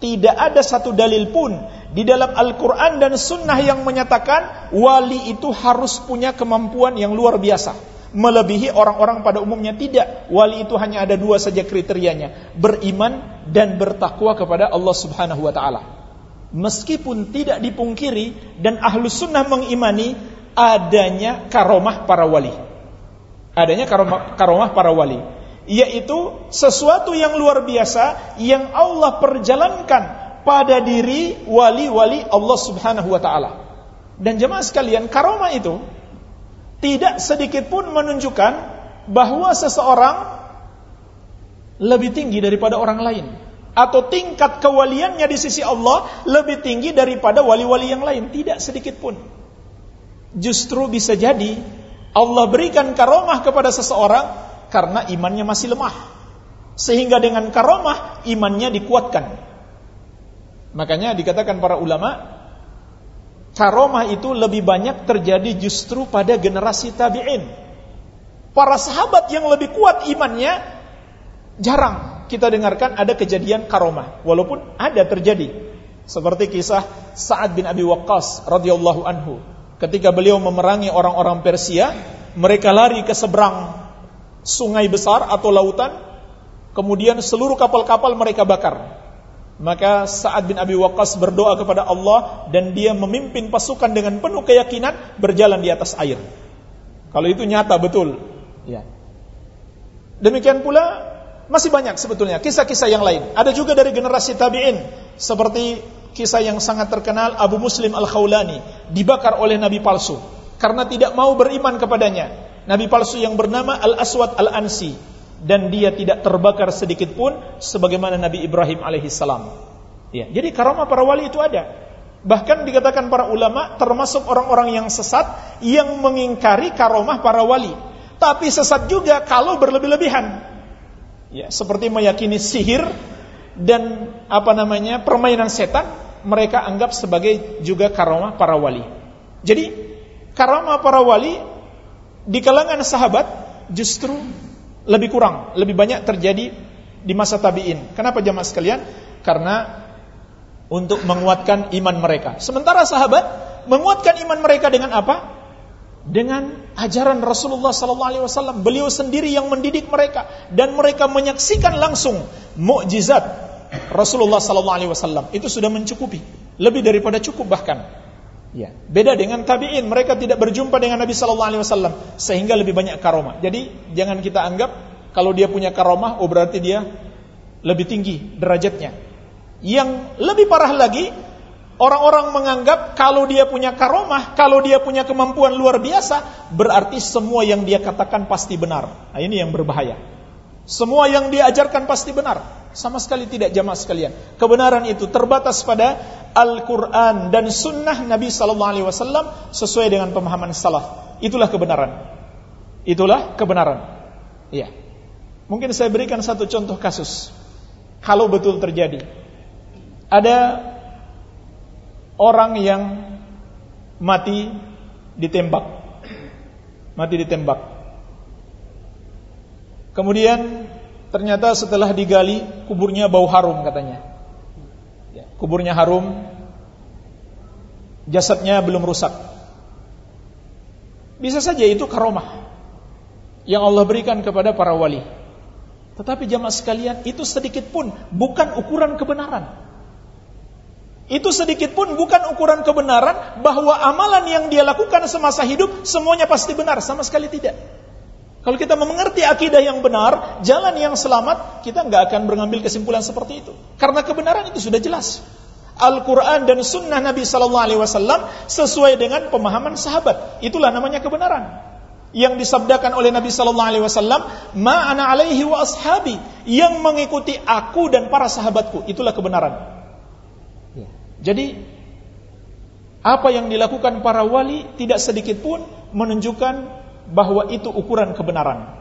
tidak ada satu dalil pun di dalam Al-Quran dan Sunnah yang menyatakan wali itu harus punya kemampuan yang luar biasa. Melebihi orang-orang pada umumnya tidak. Wali itu hanya ada dua saja kriterianya. Beriman dan bertakwa kepada Allah subhanahu wa ta'ala. Meskipun tidak dipungkiri dan ahlu sunnah mengimani adanya karomah para wali. Adanya karomah, karomah para wali yaitu sesuatu yang luar biasa yang Allah perjalankan pada diri wali-wali Allah Subhanahu wa taala. Dan jemaah sekalian, karomah itu tidak sedikit pun menunjukkan bahwa seseorang lebih tinggi daripada orang lain atau tingkat kewaliannya di sisi Allah lebih tinggi daripada wali-wali yang lain, tidak sedikit pun. Justru bisa jadi Allah berikan karomah kepada seseorang karena imannya masih lemah. Sehingga dengan karomah imannya dikuatkan. Makanya dikatakan para ulama karomah itu lebih banyak terjadi justru pada generasi tabi'in. Para sahabat yang lebih kuat imannya jarang kita dengarkan ada kejadian karomah walaupun ada terjadi. Seperti kisah Sa'ad bin Abi Waqqas radhiyallahu anhu ketika beliau memerangi orang-orang Persia, mereka lari ke seberang sungai besar atau lautan, kemudian seluruh kapal-kapal mereka bakar. Maka Sa'ad bin Abi Waqqas berdoa kepada Allah dan dia memimpin pasukan dengan penuh keyakinan berjalan di atas air. Kalau itu nyata betul. Ya. Demikian pula masih banyak sebetulnya kisah-kisah yang lain. Ada juga dari generasi tabi'in seperti kisah yang sangat terkenal Abu Muslim Al-Khawlani dibakar oleh nabi palsu karena tidak mau beriman kepadanya nabi palsu yang bernama Al-Aswad Al-Ansi dan dia tidak terbakar sedikit pun sebagaimana Nabi Ibrahim alaihissalam. Ya, jadi karamah para wali itu ada. Bahkan dikatakan para ulama termasuk orang-orang yang sesat yang mengingkari karomah para wali. Tapi sesat juga kalau berlebih-lebihan. Ya, seperti meyakini sihir dan apa namanya permainan setan mereka anggap sebagai juga karomah para wali. Jadi karomah para wali di kalangan sahabat justru lebih kurang, lebih banyak terjadi di masa tabi'in. Kenapa jamaah sekalian? Karena untuk menguatkan iman mereka. Sementara sahabat menguatkan iman mereka dengan apa? Dengan ajaran Rasulullah sallallahu alaihi wasallam. Beliau sendiri yang mendidik mereka dan mereka menyaksikan langsung mukjizat Rasulullah sallallahu alaihi wasallam. Itu sudah mencukupi, lebih daripada cukup bahkan. Ya, beda dengan tabi'in, mereka tidak berjumpa dengan Nabi sallallahu alaihi wasallam sehingga lebih banyak karomah. Jadi jangan kita anggap kalau dia punya karomah oh berarti dia lebih tinggi derajatnya. Yang lebih parah lagi, orang-orang menganggap kalau dia punya karomah, kalau dia punya kemampuan luar biasa, berarti semua yang dia katakan pasti benar. Nah, ini yang berbahaya. Semua yang dia ajarkan pasti benar. Sama sekali tidak jamaah sekalian. Kebenaran itu terbatas pada Al-Quran dan Sunnah Nabi Sallallahu Alaihi Wasallam sesuai dengan pemahaman salaf. Itulah kebenaran. Itulah kebenaran. Ya. Mungkin saya berikan satu contoh kasus. kalau betul terjadi ada orang yang mati ditembak mati ditembak kemudian ternyata setelah digali kuburnya bau harum katanya ya, kuburnya harum jasadnya belum rusak bisa saja itu karomah yang Allah berikan kepada para wali tetapi jamaah sekalian, itu sedikit pun bukan ukuran kebenaran. Itu sedikit pun bukan ukuran kebenaran bahwa amalan yang dia lakukan semasa hidup semuanya pasti benar, sama sekali tidak. Kalau kita mengerti akidah yang benar, jalan yang selamat, kita nggak akan mengambil kesimpulan seperti itu. Karena kebenaran itu sudah jelas. Al-Quran dan Sunnah Nabi Sallallahu Alaihi Wasallam sesuai dengan pemahaman sahabat. Itulah namanya kebenaran yang disabdakan oleh Nabi sallallahu alaihi wasallam, "Ma ana alaihi wa ashabi," yang mengikuti aku dan para sahabatku, itulah kebenaran. Ya. Jadi apa yang dilakukan para wali tidak sedikit pun menunjukkan bahwa itu ukuran kebenaran.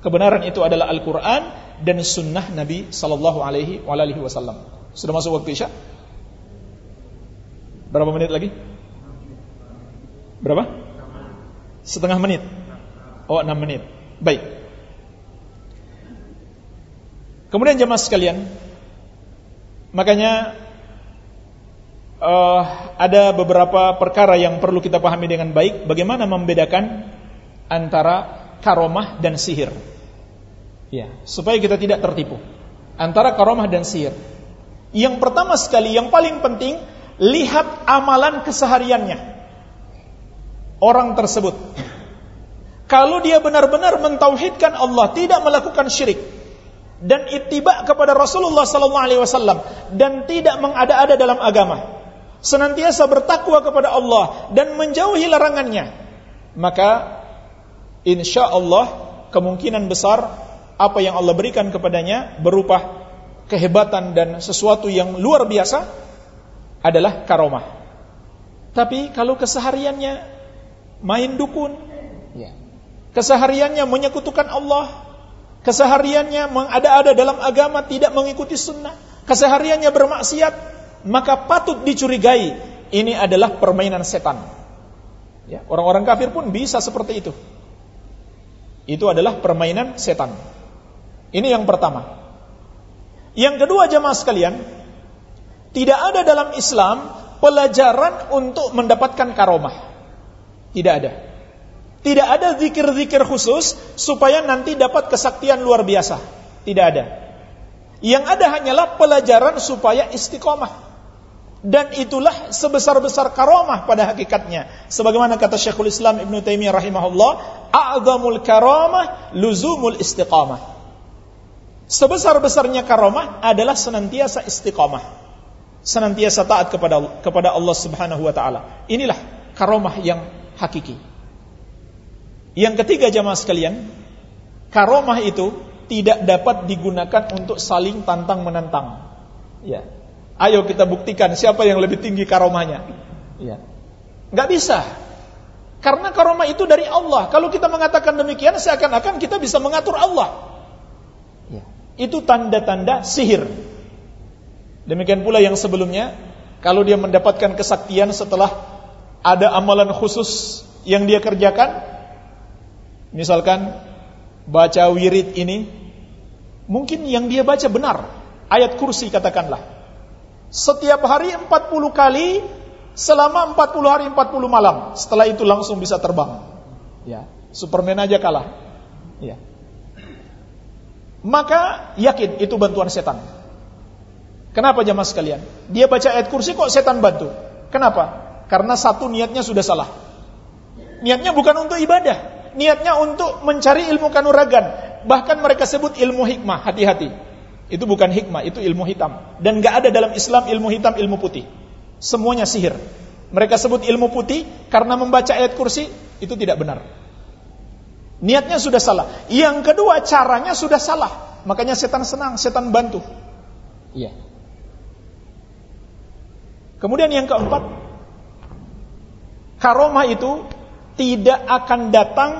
Kebenaran itu adalah Al-Quran dan Sunnah Nabi Sallallahu Alaihi Wasallam. Sudah masuk waktu isya? Berapa menit lagi? Berapa? Setengah menit. Oh 6 menit Baik Kemudian jemaah sekalian Makanya uh, Ada beberapa perkara yang perlu kita pahami dengan baik Bagaimana membedakan Antara karomah dan sihir. Ya, supaya kita tidak tertipu. Antara karomah dan sihir. Yang pertama sekali, yang paling penting Lihat amalan kesehariannya. Orang tersebut. Kalau dia benar-benar mentauhidkan Allah, tidak melakukan syirik dan ittiba kepada Rasulullah sallallahu alaihi wasallam dan tidak mengada-ada dalam agama, senantiasa bertakwa kepada Allah dan menjauhi larangannya, maka insya Allah kemungkinan besar apa yang Allah berikan kepadanya berupa kehebatan dan sesuatu yang luar biasa adalah karomah. Tapi kalau kesehariannya main dukun, ya kesehariannya menyekutukan Allah, kesehariannya mengada-ada dalam agama tidak mengikuti sunnah, kesehariannya bermaksiat, maka patut dicurigai ini adalah permainan setan. Ya, orang-orang kafir pun bisa seperti itu. Itu adalah permainan setan. Ini yang pertama. Yang kedua jemaah sekalian, tidak ada dalam Islam pelajaran untuk mendapatkan karomah. Tidak ada. Tidak ada zikir-zikir khusus supaya nanti dapat kesaktian luar biasa. Tidak ada. Yang ada hanyalah pelajaran supaya istiqomah. Dan itulah sebesar-besar karomah pada hakikatnya. Sebagaimana kata Syekhul Islam Ibn Taimiyah rahimahullah, "A'zamul karamah luzumul istiqamah." Sebesar-besarnya karomah adalah senantiasa istiqamah. Senantiasa taat kepada kepada Allah Subhanahu wa taala. Inilah karomah yang hakiki. Yang ketiga jamaah sekalian, karomah itu tidak dapat digunakan untuk saling tantang menantang. Ya. Ayo kita buktikan siapa yang lebih tinggi karomahnya. Ya. Gak bisa. Karena karomah itu dari Allah. Kalau kita mengatakan demikian, seakan-akan kita bisa mengatur Allah. Ya. Itu tanda-tanda sihir. Demikian pula yang sebelumnya, kalau dia mendapatkan kesaktian setelah ada amalan khusus yang dia kerjakan, Misalkan baca wirid ini mungkin yang dia baca benar. Ayat kursi katakanlah. Setiap hari 40 kali selama 40 hari 40 malam. Setelah itu langsung bisa terbang. Ya, Superman aja kalah. Ya. Maka yakin itu bantuan setan. Kenapa jamaah sekalian? Dia baca ayat kursi kok setan bantu? Kenapa? Karena satu niatnya sudah salah. Niatnya bukan untuk ibadah, niatnya untuk mencari ilmu kanuragan. Bahkan mereka sebut ilmu hikmah, hati-hati. Itu bukan hikmah, itu ilmu hitam. Dan gak ada dalam Islam ilmu hitam, ilmu putih. Semuanya sihir. Mereka sebut ilmu putih karena membaca ayat kursi, itu tidak benar. Niatnya sudah salah. Yang kedua, caranya sudah salah. Makanya setan senang, setan bantu. Iya. Kemudian yang keempat, karomah itu tidak akan datang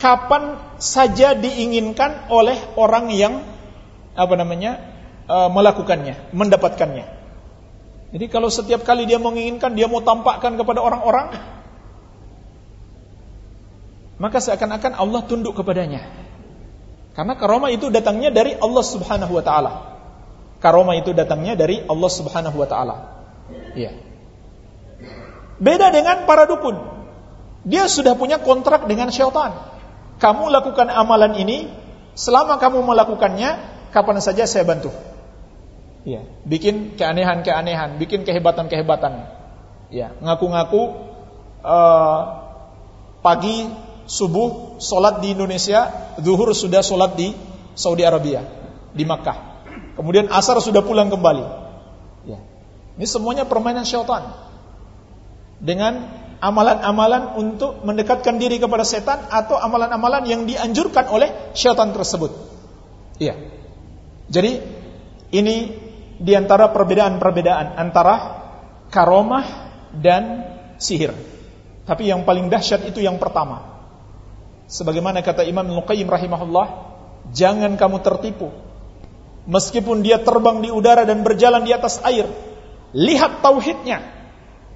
kapan saja diinginkan oleh orang yang apa namanya uh, melakukannya, mendapatkannya. Jadi kalau setiap kali dia menginginkan, dia mau tampakkan kepada orang-orang, maka seakan-akan Allah tunduk kepadanya. Karena karomah itu datangnya dari Allah Subhanahu wa taala. Karomah itu datangnya dari Allah Subhanahu wa taala. Iya. Beda dengan para dukun. Dia sudah punya kontrak dengan syaitan. Kamu lakukan amalan ini, selama kamu melakukannya, kapan saja saya bantu. Iya, bikin keanehan-keanehan, bikin kehebatan-kehebatan. Ya, ngaku-ngaku uh, pagi subuh solat di Indonesia, zuhur sudah solat di Saudi Arabia, di Makkah. Kemudian asar sudah pulang kembali. Ya. Ini semuanya permainan syaitan. Dengan amalan-amalan untuk mendekatkan diri kepada setan atau amalan-amalan yang dianjurkan oleh syaitan tersebut. Iya. Jadi ini di antara perbedaan-perbedaan antara karomah dan sihir. Tapi yang paling dahsyat itu yang pertama. Sebagaimana kata Imam Al-Qayyim rahimahullah, jangan kamu tertipu. Meskipun dia terbang di udara dan berjalan di atas air, lihat tauhidnya,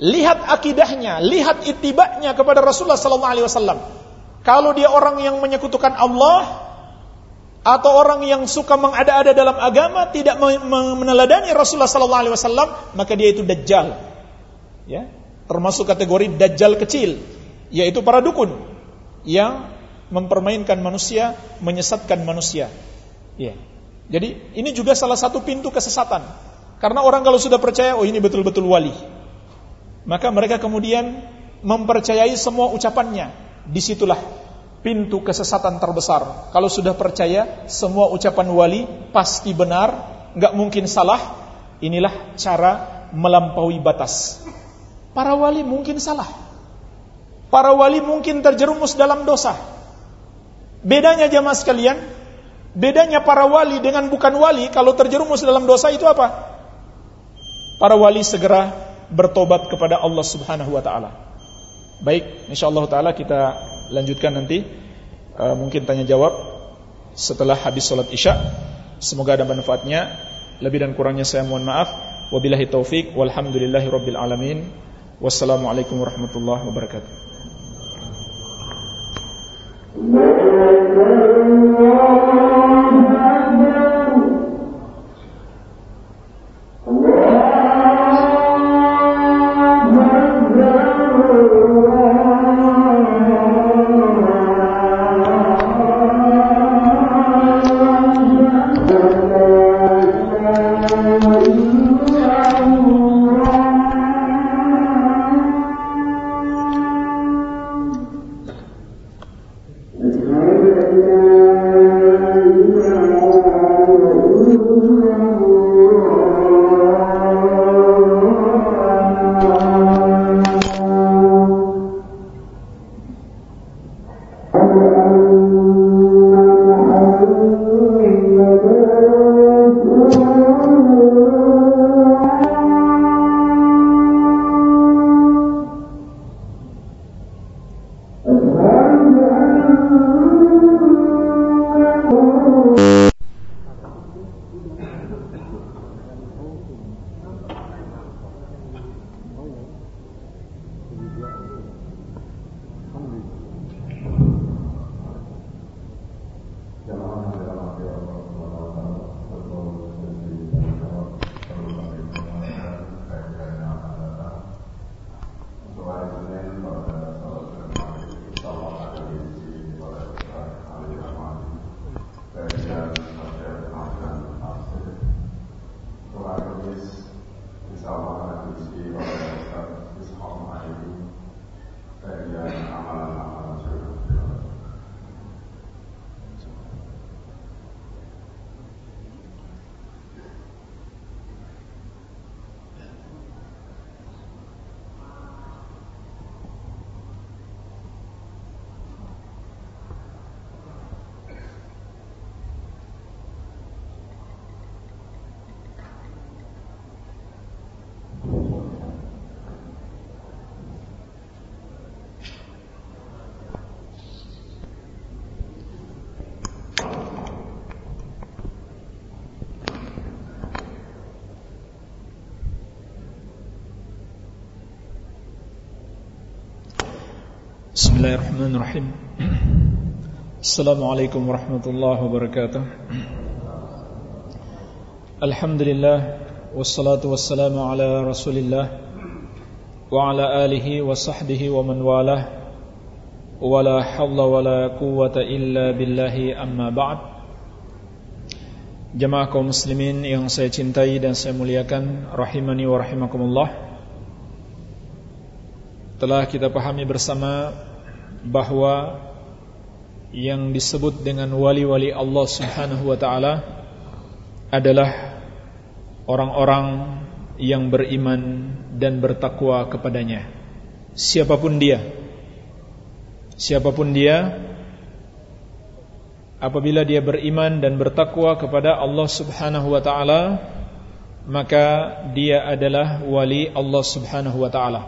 lihat akidahnya, lihat itibaknya kepada Rasulullah sallallahu alaihi wasallam. Kalau dia orang yang menyekutukan Allah, atau orang yang suka mengada-ada dalam agama tidak meneladani Rasulullah sallallahu alaihi wasallam maka dia itu dajjal. Ya. Termasuk kategori dajjal kecil yaitu para dukun yang mempermainkan manusia menyesatkan manusia. Ya. Jadi ini juga salah satu pintu kesesatan. Karena orang kalau sudah percaya oh ini betul-betul wali. Maka mereka kemudian mempercayai semua ucapannya. Di situlah pintu kesesatan terbesar. Kalau sudah percaya semua ucapan wali pasti benar, nggak mungkin salah. Inilah cara melampaui batas. Para wali mungkin salah. Para wali mungkin terjerumus dalam dosa. Bedanya jamaah sekalian, bedanya para wali dengan bukan wali kalau terjerumus dalam dosa itu apa? Para wali segera bertobat kepada Allah Subhanahu wa taala. Baik, insyaallah taala kita lanjutkan nanti uh, mungkin tanya jawab setelah habis sholat isya. Semoga ada manfaatnya. Lebih dan kurangnya saya mohon maaf. Wabillahi taufik walhamdulillahi rabbil alamin. Wassalamualaikum warahmatullahi wabarakatuh. Thank. Bismillahirrahmanirrahim. Assalamualaikum warahmatullahi wabarakatuh. Alhamdulillah Wassalatu wassalamu ala rasulillah Wa ala alihi wa sahbihi wa man walah Wa la hawla wa la quwata illa billahi amma ba'd. Jamaah kaum muslimin yang saya cintai dan saya muliakan Rahimani wa rahimakumullah. Telah kita pahami bersama bahwa yang disebut dengan wali-wali Allah Subhanahu wa taala adalah orang-orang yang beriman dan bertakwa kepadanya. Siapa pun dia. Siapa pun dia apabila dia beriman dan bertakwa kepada Allah Subhanahu wa taala maka dia adalah wali Allah Subhanahu wa taala.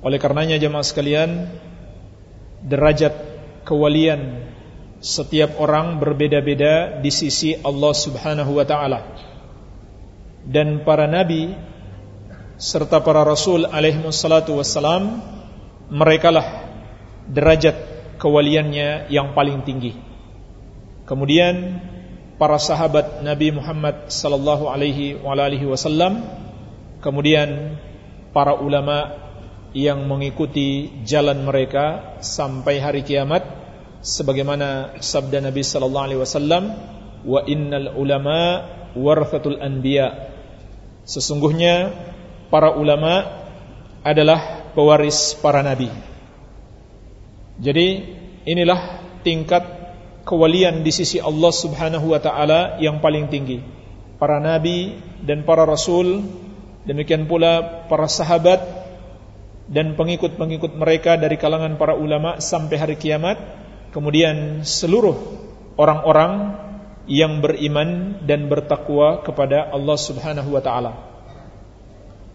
Oleh karenanya jemaah sekalian, derajat kewalian setiap orang berbeda-beda di sisi Allah Subhanahu wa taala. Dan para nabi serta para rasul alaihi wassalatu wassalam merekalah derajat kewaliannya yang paling tinggi. Kemudian para sahabat Nabi Muhammad sallallahu alaihi wasallam, kemudian para ulama yang mengikuti jalan mereka sampai hari kiamat sebagaimana sabda Nabi sallallahu alaihi wasallam wa innal ulama warathatul anbiya. Sesungguhnya para ulama adalah pewaris para nabi. Jadi inilah tingkat kewalian di sisi Allah Subhanahu wa taala yang paling tinggi. Para nabi dan para rasul demikian pula para sahabat dan pengikut-pengikut mereka dari kalangan para ulama sampai hari kiamat kemudian seluruh orang-orang yang beriman dan bertakwa kepada Allah Subhanahu wa taala.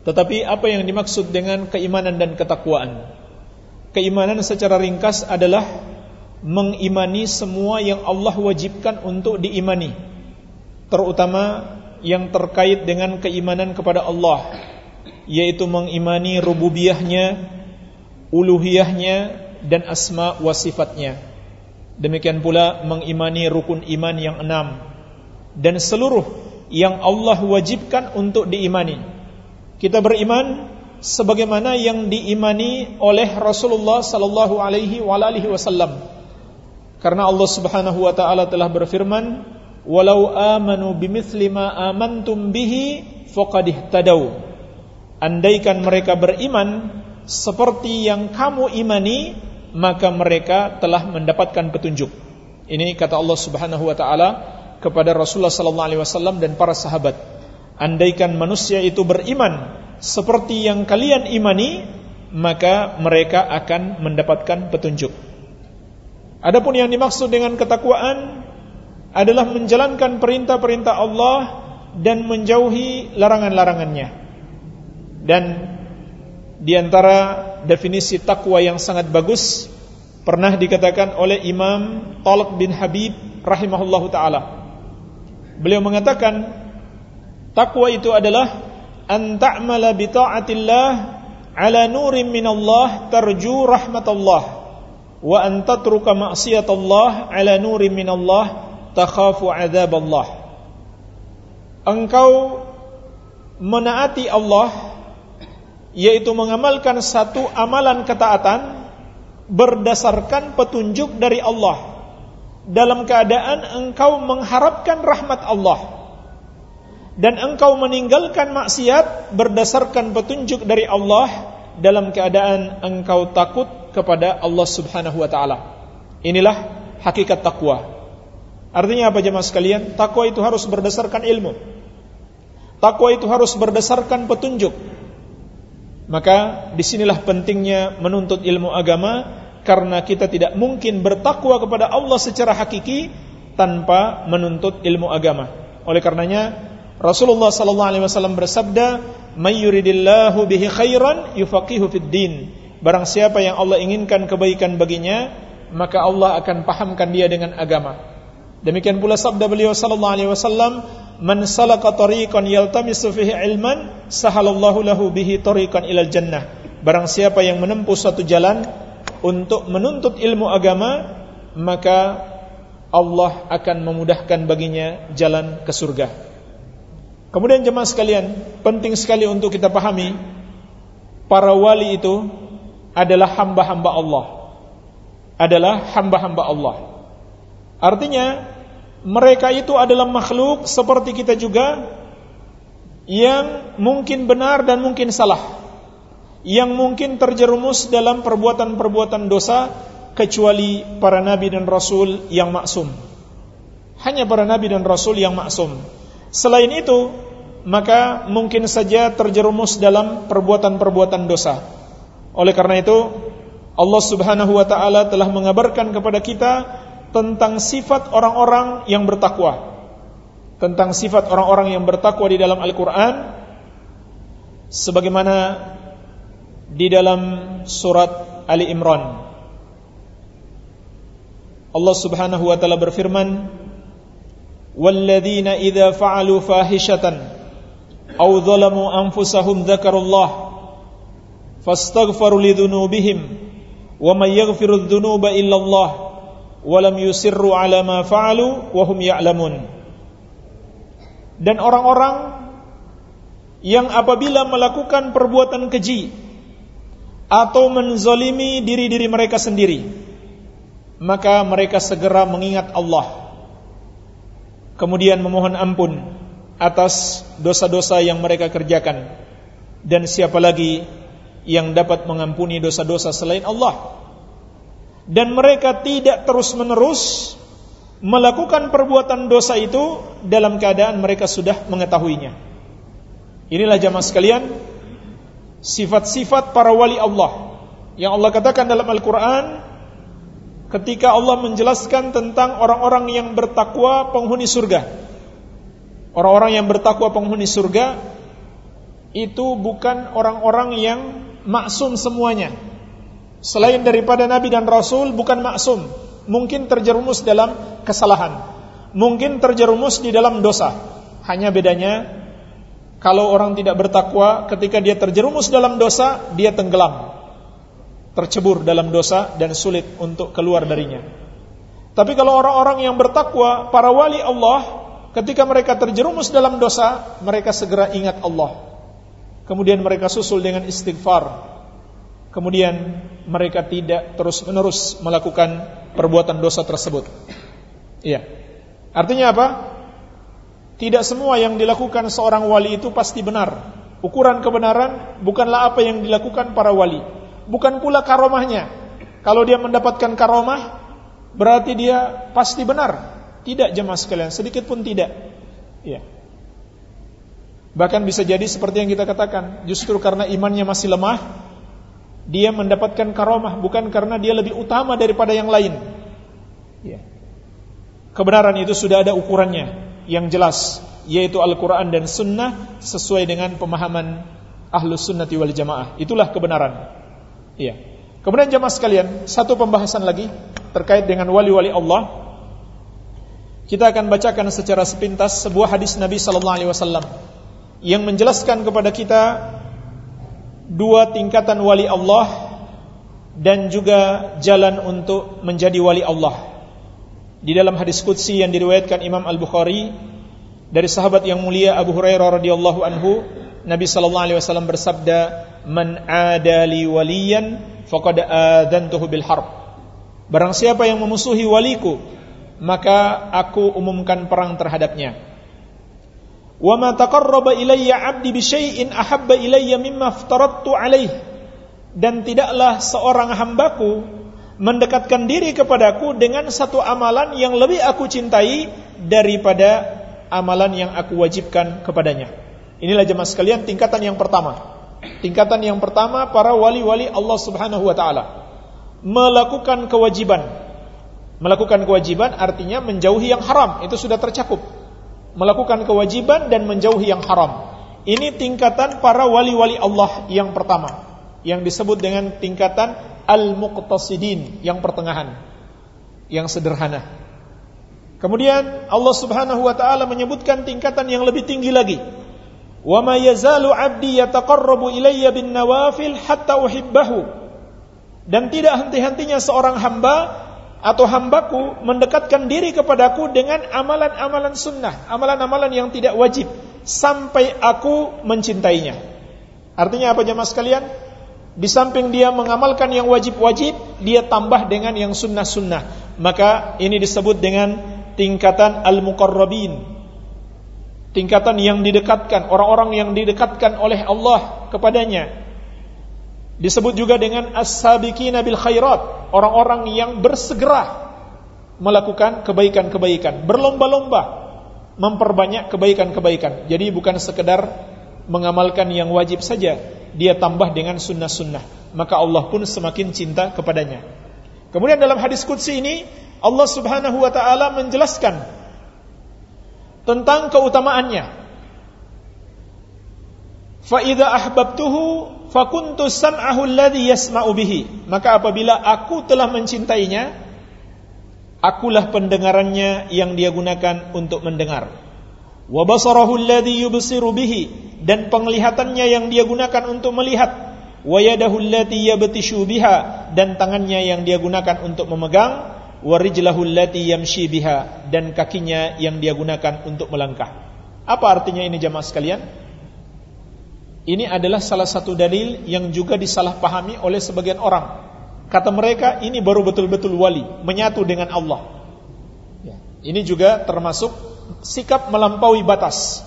Tetapi apa yang dimaksud dengan keimanan dan ketakwaan? Keimanan secara ringkas adalah mengimani semua yang Allah wajibkan untuk diimani, terutama yang terkait dengan keimanan kepada Allah yaitu mengimani rububiyahnya, uluhiyahnya dan asma wa sifatnya. Demikian pula mengimani rukun iman yang enam dan seluruh yang Allah wajibkan untuk diimani. Kita beriman sebagaimana yang diimani oleh Rasulullah sallallahu alaihi wasallam. Karena Allah Subhanahu wa taala telah berfirman, "Walau amanu bimithli ma amantum bihi faqad ihtadaw." Andaikan mereka beriman seperti yang kamu imani, maka mereka telah mendapatkan petunjuk. Ini kata Allah Subhanahu wa taala kepada Rasulullah sallallahu alaihi wasallam dan para sahabat. Andaikan manusia itu beriman seperti yang kalian imani, maka mereka akan mendapatkan petunjuk. Adapun yang dimaksud dengan ketakwaan adalah menjalankan perintah-perintah Allah dan menjauhi larangan-larangannya. Dan di antara definisi takwa yang sangat bagus pernah dikatakan oleh Imam Talq bin Habib rahimahullahu taala. Beliau mengatakan takwa itu adalah an ta'mala bi ta'atillah ala nurin minallah tarju rahmatallah wa an tatruka ala nurin minallah takhafu adzaballah. Engkau menaati Allah yaitu mengamalkan satu amalan ketaatan berdasarkan petunjuk dari Allah dalam keadaan engkau mengharapkan rahmat Allah dan engkau meninggalkan maksiat berdasarkan petunjuk dari Allah dalam keadaan engkau takut kepada Allah Subhanahu wa taala. Inilah hakikat takwa. Artinya apa jemaah sekalian? Takwa itu harus berdasarkan ilmu. Takwa itu harus berdasarkan petunjuk maka di sinilah pentingnya menuntut ilmu agama karena kita tidak mungkin bertakwa kepada Allah secara hakiki tanpa menuntut ilmu agama. Oleh karenanya Rasulullah sallallahu alaihi wasallam bersabda, "May yuridillahu bihi khairan yufaqihu fid din." Barang siapa yang Allah inginkan kebaikan baginya, maka Allah akan pahamkan dia dengan agama. Demikian pula sabda beliau sallallahu alaihi wasallam, man salaka tariqan yaltamisu fihi ilman sahalallahu lahu bihi tariqan ilal jannah barang siapa yang menempuh suatu jalan untuk menuntut ilmu agama, maka Allah akan memudahkan baginya jalan ke surga. Kemudian jemaah sekalian, penting sekali untuk kita pahami para wali itu adalah hamba-hamba Allah. Adalah hamba-hamba Allah. Artinya mereka itu adalah makhluk seperti kita juga yang mungkin benar dan mungkin salah. Yang mungkin terjerumus dalam perbuatan-perbuatan dosa kecuali para nabi dan rasul yang maksum. Hanya para nabi dan rasul yang maksum. Selain itu, maka mungkin saja terjerumus dalam perbuatan-perbuatan dosa. Oleh karena itu, Allah Subhanahu wa taala telah mengabarkan kepada kita tentang sifat orang-orang yang bertakwa. Tentang sifat orang-orang yang bertakwa di dalam Al-Qur'an sebagaimana di dalam surat Ali Imran Allah Subhanahu wa taala berfirman, "Walladzina idza fa'alu fahishatan aw dhalamu anfusahum dzakarullah fastaghfaru lidzunubihim wa may yaghfiru dzunuba illa Allah wa lam yusirru 'ala ma fa'alu wa hum ya'lamun." Dan orang-orang yang apabila melakukan perbuatan keji atau menzalimi diri-diri mereka sendiri maka mereka segera mengingat Allah. Kemudian memohon ampun atas dosa-dosa yang mereka kerjakan. Dan siapa lagi yang dapat mengampuni dosa-dosa selain Allah dan mereka tidak terus-menerus melakukan perbuatan dosa itu dalam keadaan mereka sudah mengetahuinya inilah jamaah sekalian sifat-sifat para wali Allah yang Allah katakan dalam Al-Qur'an ketika Allah menjelaskan tentang orang-orang yang bertakwa penghuni surga. Orang-orang yang bertakwa penghuni surga itu bukan orang-orang yang maksum semuanya. Selain daripada nabi dan rasul bukan maksum, mungkin terjerumus dalam kesalahan, mungkin terjerumus di dalam dosa. Hanya bedanya kalau orang tidak bertakwa ketika dia terjerumus dalam dosa, dia tenggelam tercebur dalam dosa dan sulit untuk keluar darinya. Tapi kalau orang-orang yang bertakwa, para wali Allah, ketika mereka terjerumus dalam dosa, mereka segera ingat Allah. Kemudian mereka susul dengan istighfar. Kemudian mereka tidak terus-menerus melakukan perbuatan dosa tersebut. Iya. Artinya apa? Tidak semua yang dilakukan seorang wali itu pasti benar. Ukuran kebenaran bukanlah apa yang dilakukan para wali bukan pula karomahnya. Kalau dia mendapatkan karomah, berarti dia pasti benar. Tidak jemaah sekalian, sedikit pun tidak. Ya. Bahkan bisa jadi seperti yang kita katakan, justru karena imannya masih lemah, dia mendapatkan karomah bukan karena dia lebih utama daripada yang lain. Ya. Kebenaran itu sudah ada ukurannya yang jelas, yaitu Al-Quran dan Sunnah sesuai dengan pemahaman Ahlus Sunnati wal Jamaah. Itulah kebenaran. Iya. Kemudian jemaah sekalian, satu pembahasan lagi terkait dengan wali-wali Allah. Kita akan bacakan secara sepintas sebuah hadis Nabi sallallahu alaihi wasallam yang menjelaskan kepada kita dua tingkatan wali Allah dan juga jalan untuk menjadi wali Allah. Di dalam hadis qudsi yang diriwayatkan Imam Al-Bukhari dari sahabat yang mulia Abu Hurairah radhiyallahu anhu, Nabi sallallahu alaihi wasallam bersabda, man adali waliyan faqad adantuhu bil harb barang siapa yang memusuhi waliku maka aku umumkan perang terhadapnya wa ma taqarraba ilayya 'abdi bi syai'in ahabba ilayya mimma aftaradtu dan tidaklah seorang hambaku mendekatkan diri kepadaku dengan satu amalan yang lebih aku cintai daripada amalan yang aku wajibkan kepadanya. Inilah jemaah sekalian tingkatan yang pertama. Tingkatan yang pertama para wali-wali Allah Subhanahu wa taala melakukan kewajiban. Melakukan kewajiban artinya menjauhi yang haram, itu sudah tercakup. Melakukan kewajiban dan menjauhi yang haram. Ini tingkatan para wali-wali Allah yang pertama yang disebut dengan tingkatan al-muqtasidin yang pertengahan, yang sederhana. Kemudian Allah Subhanahu wa taala menyebutkan tingkatan yang lebih tinggi lagi wa ma yazalu 'abdi yataqarrabu ilayya bin nawafil hatta uhibbahu Dan tidak henti-hentinya seorang hamba atau hambaku mendekatkan diri kepadaku dengan amalan-amalan sunnah, amalan-amalan yang tidak wajib sampai aku mencintainya. Artinya apa jemaah sekalian? Di samping dia mengamalkan yang wajib-wajib, dia tambah dengan yang sunnah-sunnah. Maka ini disebut dengan tingkatan al-muqarrabin. Tingkatan yang didekatkan, orang-orang yang didekatkan oleh Allah kepadanya. Disebut juga dengan as-sabiqina bil khairat, orang-orang yang bersegera melakukan kebaikan-kebaikan, berlomba-lomba memperbanyak kebaikan-kebaikan. Jadi bukan sekedar mengamalkan yang wajib saja, dia tambah dengan sunnah-sunnah. Maka Allah pun semakin cinta kepadanya. Kemudian dalam hadis qudsi ini Allah Subhanahu wa taala menjelaskan tentang keutamaannya. Idza ahbabtuhu fakuntu sam'ahu alladhi yasma'u bihi. Maka apabila aku telah mencintainya akulah pendengarannya yang dia gunakan untuk mendengar. Wa basarahu alladhi yubsiru bihi. Dan penglihatannya yang dia gunakan untuk melihat. Wa yadahu allati yabtishu biha. Dan tangannya yang dia gunakan untuk memegang. Wa rijlahu allati yamshi biha. Dan kakinya yang dia gunakan untuk melangkah. Apa artinya ini jemaah sekalian ini adalah salah satu dalil yang juga disalahpahami oleh sebagian orang. Kata mereka ini baru betul-betul wali, menyatu dengan Allah. Ya. Ini juga termasuk sikap melampaui batas.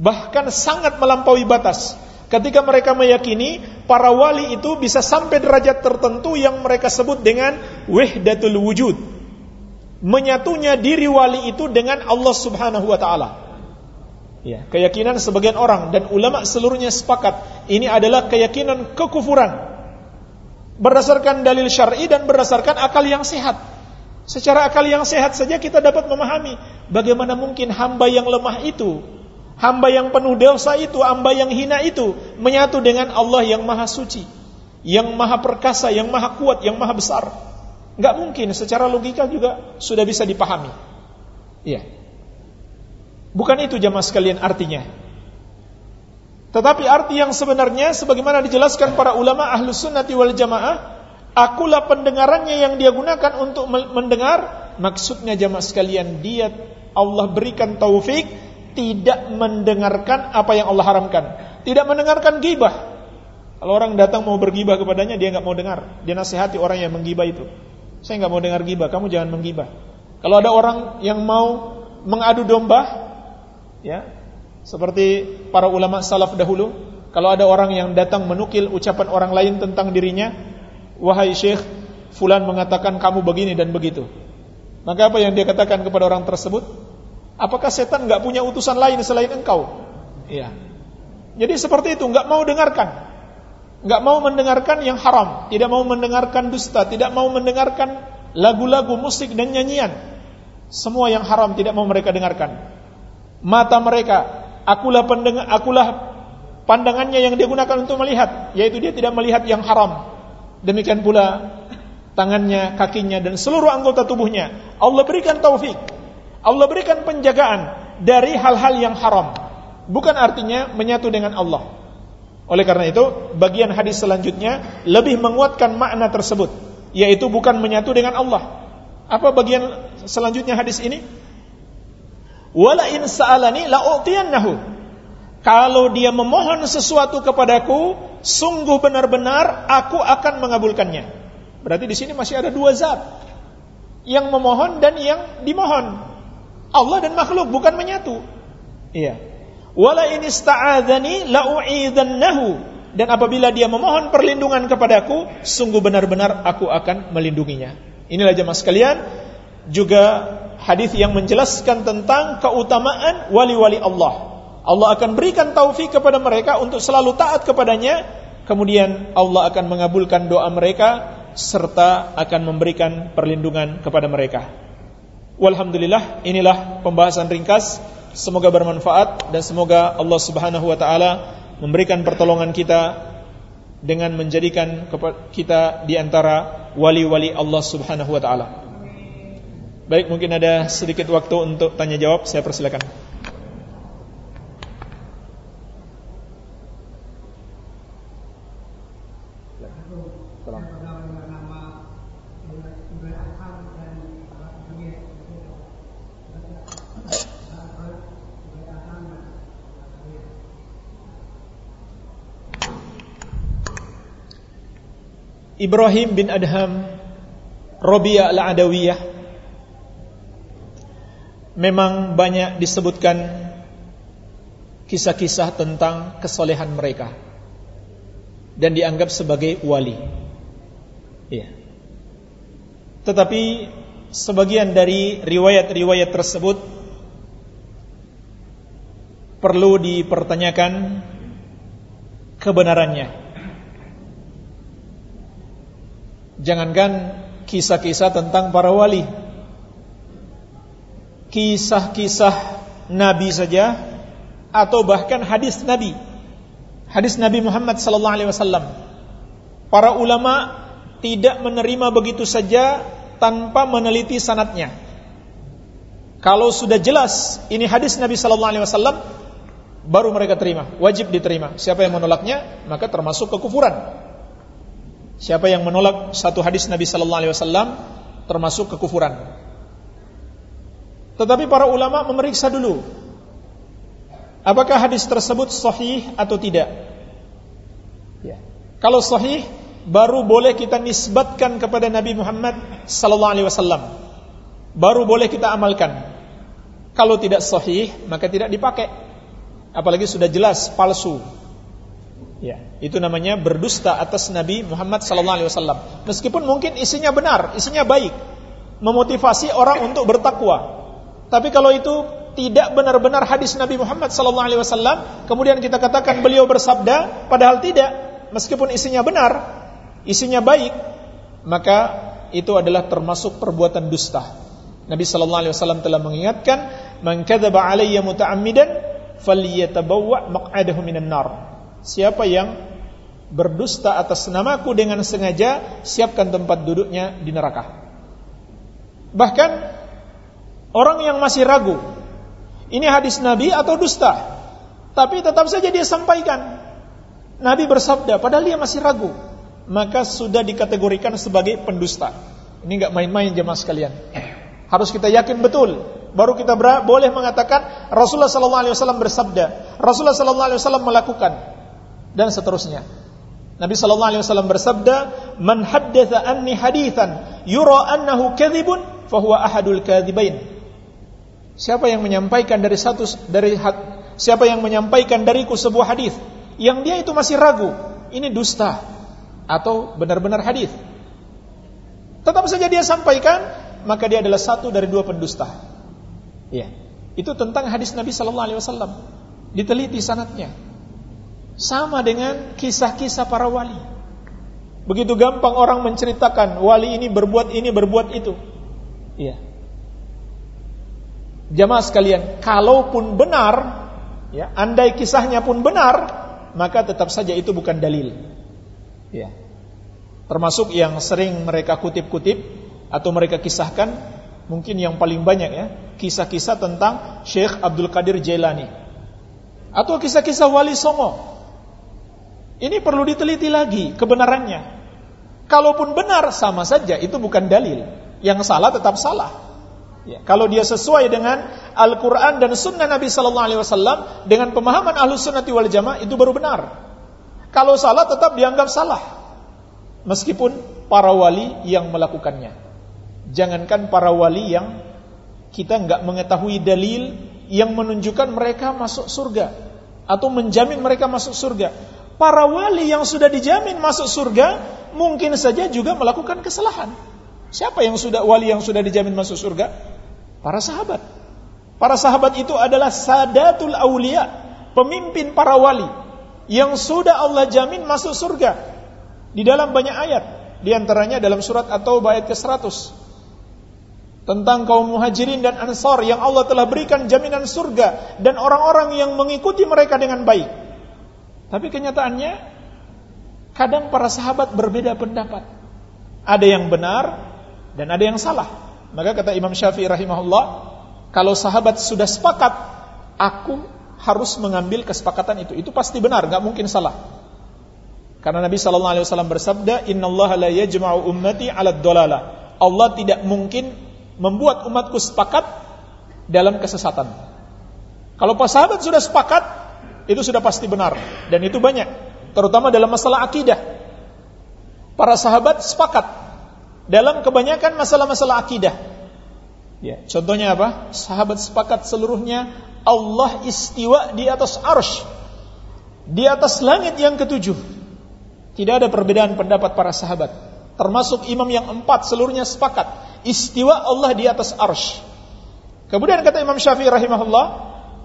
Bahkan sangat melampaui batas. Ketika mereka meyakini para wali itu bisa sampai derajat tertentu yang mereka sebut dengan wahdatul wujud. Menyatunya diri wali itu dengan Allah Subhanahu wa taala. Ya, keyakinan sebagian orang dan ulama seluruhnya sepakat ini adalah keyakinan kekufuran berdasarkan dalil syar'i dan berdasarkan akal yang sehat. Secara akal yang sehat saja kita dapat memahami bagaimana mungkin hamba yang lemah itu, hamba yang penuh dosa itu, hamba yang hina itu menyatu dengan Allah yang maha suci, yang maha perkasa, yang maha kuat, yang maha besar. Enggak mungkin secara logika juga sudah bisa dipahami. Iya. Bukan itu jamaah sekalian artinya. Tetapi arti yang sebenarnya sebagaimana dijelaskan para ulama ahlu sunnati wal jamaah, akulah pendengarannya yang dia gunakan untuk mendengar. Maksudnya jamaah sekalian, dia Allah berikan taufik tidak mendengarkan apa yang Allah haramkan. Tidak mendengarkan gibah. Kalau orang datang mau bergibah kepadanya, dia nggak mau dengar. Dia nasihati orang yang menggibah itu. Saya nggak mau dengar gibah, kamu jangan menggibah. Kalau ada orang yang mau mengadu domba, ya. Seperti para ulama salaf dahulu kalau ada orang yang datang menukil ucapan orang lain tentang dirinya wahai syekh fulan mengatakan kamu begini dan begitu. Maka apa yang dia katakan kepada orang tersebut? Apakah setan nggak punya utusan lain selain engkau? Ya jadi seperti itu nggak mau dengarkan. Nggak mau mendengarkan yang haram tidak mau mendengarkan dusta tidak mau mendengarkan lagu-lagu musik dan nyanyian. Semua yang haram tidak mau mereka dengarkan mata mereka, akulah pendengar, akulah pandangannya yang dia gunakan untuk melihat, yaitu dia tidak melihat yang haram. Demikian pula tangannya, kakinya dan seluruh anggota tubuhnya. Allah berikan taufik. Allah berikan penjagaan dari hal-hal yang haram. Bukan artinya menyatu dengan Allah. Oleh karena itu, bagian hadis selanjutnya lebih menguatkan makna tersebut, yaitu bukan menyatu dengan Allah. Apa bagian selanjutnya hadis ini? Wala in sa'alani la'utiyannahu. Kalau dia memohon sesuatu kepadaku, sungguh benar-benar aku akan mengabulkannya. Berarti di sini masih ada dua zat. Yang memohon dan yang dimohon. Allah dan makhluk bukan menyatu. Iya. Wala in ista'adzani la'u'idannahu. Dan apabila dia memohon perlindungan kepadaku, sungguh benar-benar aku akan melindunginya. Inilah jemaah sekalian, juga hadis yang menjelaskan tentang keutamaan wali-wali Allah. Allah akan berikan taufik kepada mereka untuk selalu taat kepadanya, kemudian Allah akan mengabulkan doa mereka serta akan memberikan perlindungan kepada mereka. Walhamdulillah, inilah pembahasan ringkas. Semoga bermanfaat dan semoga Allah Subhanahu wa taala memberikan pertolongan kita dengan menjadikan kita di antara wali-wali Allah Subhanahu wa taala. Baik, mungkin ada sedikit waktu untuk tanya jawab, saya persilakan. Ibrahim bin Adham Robiya al-Adawiyah memang banyak disebutkan kisah-kisah tentang kesolehan mereka dan dianggap sebagai wali. Ya. Tetapi sebagian dari riwayat-riwayat tersebut perlu dipertanyakan kebenarannya. Jangankan kisah-kisah tentang para wali. Kisah-kisah Nabi saja atau bahkan hadis Nabi. Hadis Nabi Muhammad sallallahu alaihi wasallam. Para ulama tidak menerima begitu saja tanpa meneliti sanatnya. Kalau sudah jelas ini hadis Nabi sallallahu alaihi wasallam baru mereka terima, wajib diterima. Siapa yang menolaknya, maka termasuk kekufuran. Siapa yang menolak satu hadis Nabi sallallahu alaihi wasallam termasuk kekufuran. Tetapi para ulama memeriksa dulu apakah hadis tersebut sahih atau tidak. Ya. Kalau sahih, baru boleh kita nisbatkan kepada Nabi Muhammad sallallahu alaihi wasallam. Baru boleh kita amalkan. Kalau tidak sahih, maka tidak dipakai apalagi sudah jelas palsu. Ya, itu namanya berdusta atas Nabi Muhammad sallallahu alaihi wasallam. Meskipun mungkin isinya benar, isinya baik, memotivasi orang untuk bertakwa. Tapi kalau itu tidak benar-benar hadis Nabi Muhammad sallallahu alaihi wasallam, kemudian kita katakan beliau bersabda padahal tidak, meskipun isinya benar, isinya baik, maka itu adalah termasuk perbuatan dusta. Nabi sallallahu alaihi wasallam telah mengingatkan, "Man kadzaba alayya muta'ammidan falyatabawwa maq'adahu minan nar. Siapa yang berdusta atas namaku dengan sengaja, siapkan tempat duduknya di neraka. Bahkan orang yang masih ragu, ini hadis Nabi atau dusta, tapi tetap saja dia sampaikan. Nabi bersabda, padahal dia masih ragu, maka sudah dikategorikan sebagai pendusta. Ini nggak main-main jemaah sekalian. Harus kita yakin betul baru kita boleh mengatakan Rasulullah wasallam bersabda, Rasulullah wasallam melakukan dan seterusnya. Nabi wasallam bersabda, "Man haddatsa anni haditsan yura annahu kadzibun fahuwa ahadul kadzibain." Siapa yang menyampaikan dari satu dari siapa yang menyampaikan dariku sebuah hadis yang dia itu masih ragu, ini dusta atau benar-benar hadis. Tetap saja dia sampaikan, maka dia adalah satu dari dua pendusta. Ya. Itu tentang hadis Nabi sallallahu alaihi wasallam. Diteliti sanatnya. Sama dengan kisah-kisah para wali. Begitu gampang orang menceritakan wali ini berbuat ini, berbuat itu. Iya. Jamaah sekalian, kalaupun benar, ya, andai kisahnya pun benar, maka tetap saja itu bukan dalil. Ya. Termasuk yang sering mereka kutip-kutip atau mereka kisahkan mungkin yang paling banyak ya, kisah-kisah tentang Syekh Abdul Qadir Jailani. Atau kisah-kisah Wali Songo. Ini perlu diteliti lagi kebenarannya. Kalaupun benar sama saja itu bukan dalil. Yang salah tetap salah. Ya, kalau dia sesuai dengan Al-Quran dan Sunnah Nabi Sallallahu Alaihi Wasallam dengan pemahaman Ahlus Sunnati wal Jamaah itu baru benar. Kalau salah tetap dianggap salah, meskipun para wali yang melakukannya. Jangankan para wali yang kita nggak mengetahui dalil yang menunjukkan mereka masuk surga atau menjamin mereka masuk surga. Para wali yang sudah dijamin masuk surga mungkin saja juga melakukan kesalahan. Siapa yang sudah wali yang sudah dijamin masuk surga? Para sahabat. Para sahabat itu adalah sadatul aulia, pemimpin para wali yang sudah Allah jamin masuk surga. Di dalam banyak ayat, di antaranya dalam surat At-Taubah ayat ke-100 tentang kaum muhajirin dan ansar yang Allah telah berikan jaminan surga dan orang-orang yang mengikuti mereka dengan baik. Tapi kenyataannya kadang para sahabat berbeda pendapat. Ada yang benar dan ada yang salah. Maka kata Imam Syafi'i rahimahullah, kalau sahabat sudah sepakat, aku harus mengambil kesepakatan itu. Itu pasti benar, nggak mungkin salah. Karena Nabi Shallallahu Alaihi Wasallam bersabda, Inna Allah la yajma'u ummati ala dolala. Allah tidak mungkin membuat umatku sepakat dalam kesesatan. Kalau para sahabat sudah sepakat, itu sudah pasti benar dan itu banyak, terutama dalam masalah akidah. Para sahabat sepakat dalam kebanyakan masalah-masalah akidah. Ya, contohnya apa? Sahabat sepakat seluruhnya Allah istiwa di atas arsh. Di atas langit yang ketujuh. Tidak ada perbedaan pendapat para sahabat. Termasuk imam yang empat seluruhnya sepakat. Istiwa Allah di atas arsh. Kemudian kata Imam Syafi'i rahimahullah,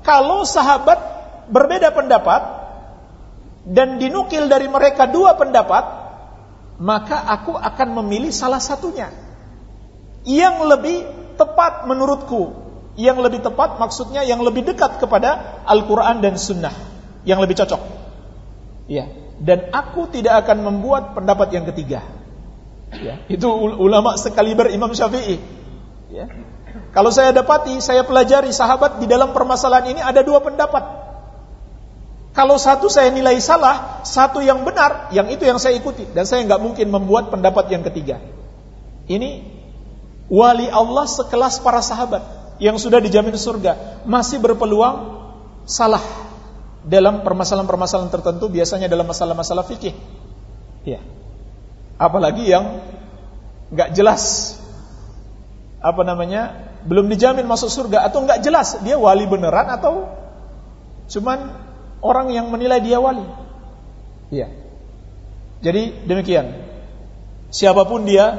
kalau sahabat berbeda pendapat dan dinukil dari mereka dua pendapat, maka aku akan memilih salah satunya. Yang lebih tepat menurutku, yang lebih tepat maksudnya yang lebih dekat kepada Al-Qur'an dan Sunnah, yang lebih cocok. Ya, dan aku tidak akan membuat pendapat yang ketiga. Ya, itu ulama sekaliber Imam Syafi'i. Ya. Kalau saya dapati, saya pelajari sahabat di dalam permasalahan ini ada dua pendapat. Kalau satu saya nilai salah, satu yang benar, yang itu yang saya ikuti. Dan saya nggak mungkin membuat pendapat yang ketiga. Ini wali Allah sekelas para sahabat yang sudah dijamin surga masih berpeluang salah dalam permasalahan-permasalahan tertentu biasanya dalam masalah-masalah fikih. Ya. Apalagi yang nggak jelas apa namanya belum dijamin masuk surga atau nggak jelas dia wali beneran atau cuman orang yang menilai dia wali. Iya. Jadi demikian. Siapa pun dia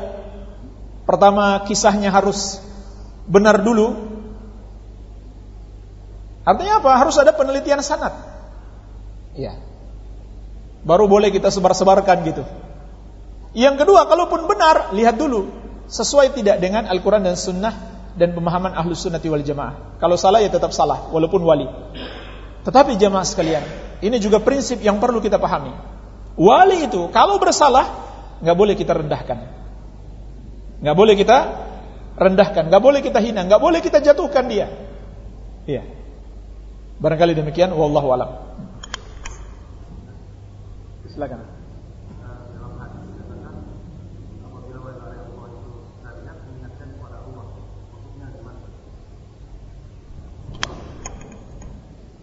pertama kisahnya harus benar dulu. Artinya apa? Harus ada penelitian sanat. Iya. Baru boleh kita sebar-sebarkan gitu. Yang kedua, kalaupun benar, lihat dulu sesuai tidak dengan Al-Quran dan Sunnah dan pemahaman ahlu sunnati wal jamaah. Kalau salah ya tetap salah, walaupun wali. Tetapi jamaah sekalian, ini juga prinsip yang perlu kita pahami. Wali itu kalau bersalah, nggak boleh kita rendahkan, nggak boleh kita rendahkan, nggak boleh kita hina, nggak boleh kita jatuhkan dia. Iya. Barangkali demikian. Wallahu alam. Silakan.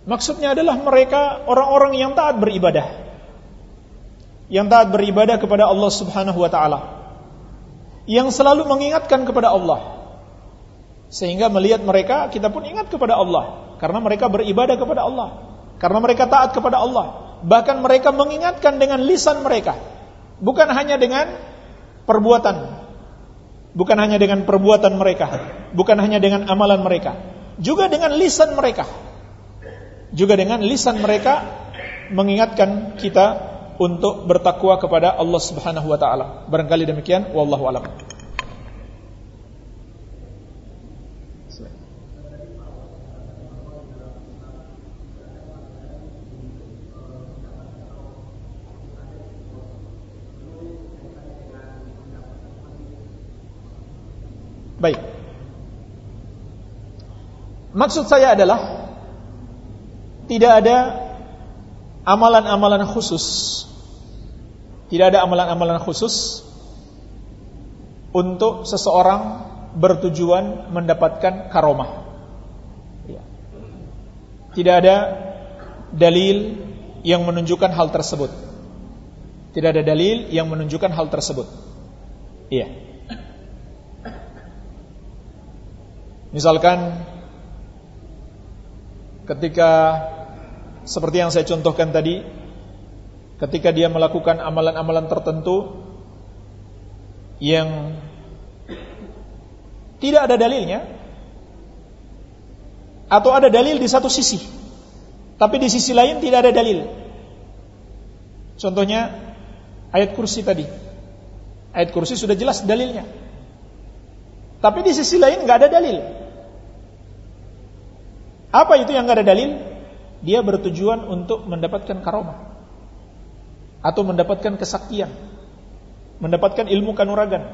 Maksudnya adalah mereka orang-orang yang taat beribadah. Yang taat beribadah kepada Allah Subhanahu wa taala. Yang selalu mengingatkan kepada Allah. Sehingga melihat mereka kita pun ingat kepada Allah karena mereka beribadah kepada Allah. Karena mereka taat kepada Allah. Bahkan mereka mengingatkan dengan lisan mereka. Bukan hanya dengan perbuatan. Bukan hanya dengan perbuatan mereka. Bukan hanya dengan amalan mereka. Juga dengan lisan mereka juga dengan lisan mereka mengingatkan kita untuk bertakwa kepada Allah Subhanahu wa taala. Barangkali demikian wallahu alam. Baik. Maksud saya adalah tidak ada amalan-amalan khusus. Tidak ada amalan-amalan khusus untuk seseorang bertujuan mendapatkan karomah. Ya. Tidak ada dalil yang menunjukkan hal tersebut. Tidak ada dalil yang menunjukkan hal tersebut. Iya. Misalkan ketika seperti yang saya contohkan tadi, ketika dia melakukan amalan-amalan tertentu yang tidak ada dalilnya, atau ada dalil di satu sisi, tapi di sisi lain tidak ada dalil. Contohnya ayat kursi tadi. Ayat kursi sudah jelas dalilnya. Tapi di sisi lain nggak ada dalil. Apa itu yang nggak ada dalil? dia bertujuan untuk mendapatkan karomah atau mendapatkan kesaktian, mendapatkan ilmu kanuragan.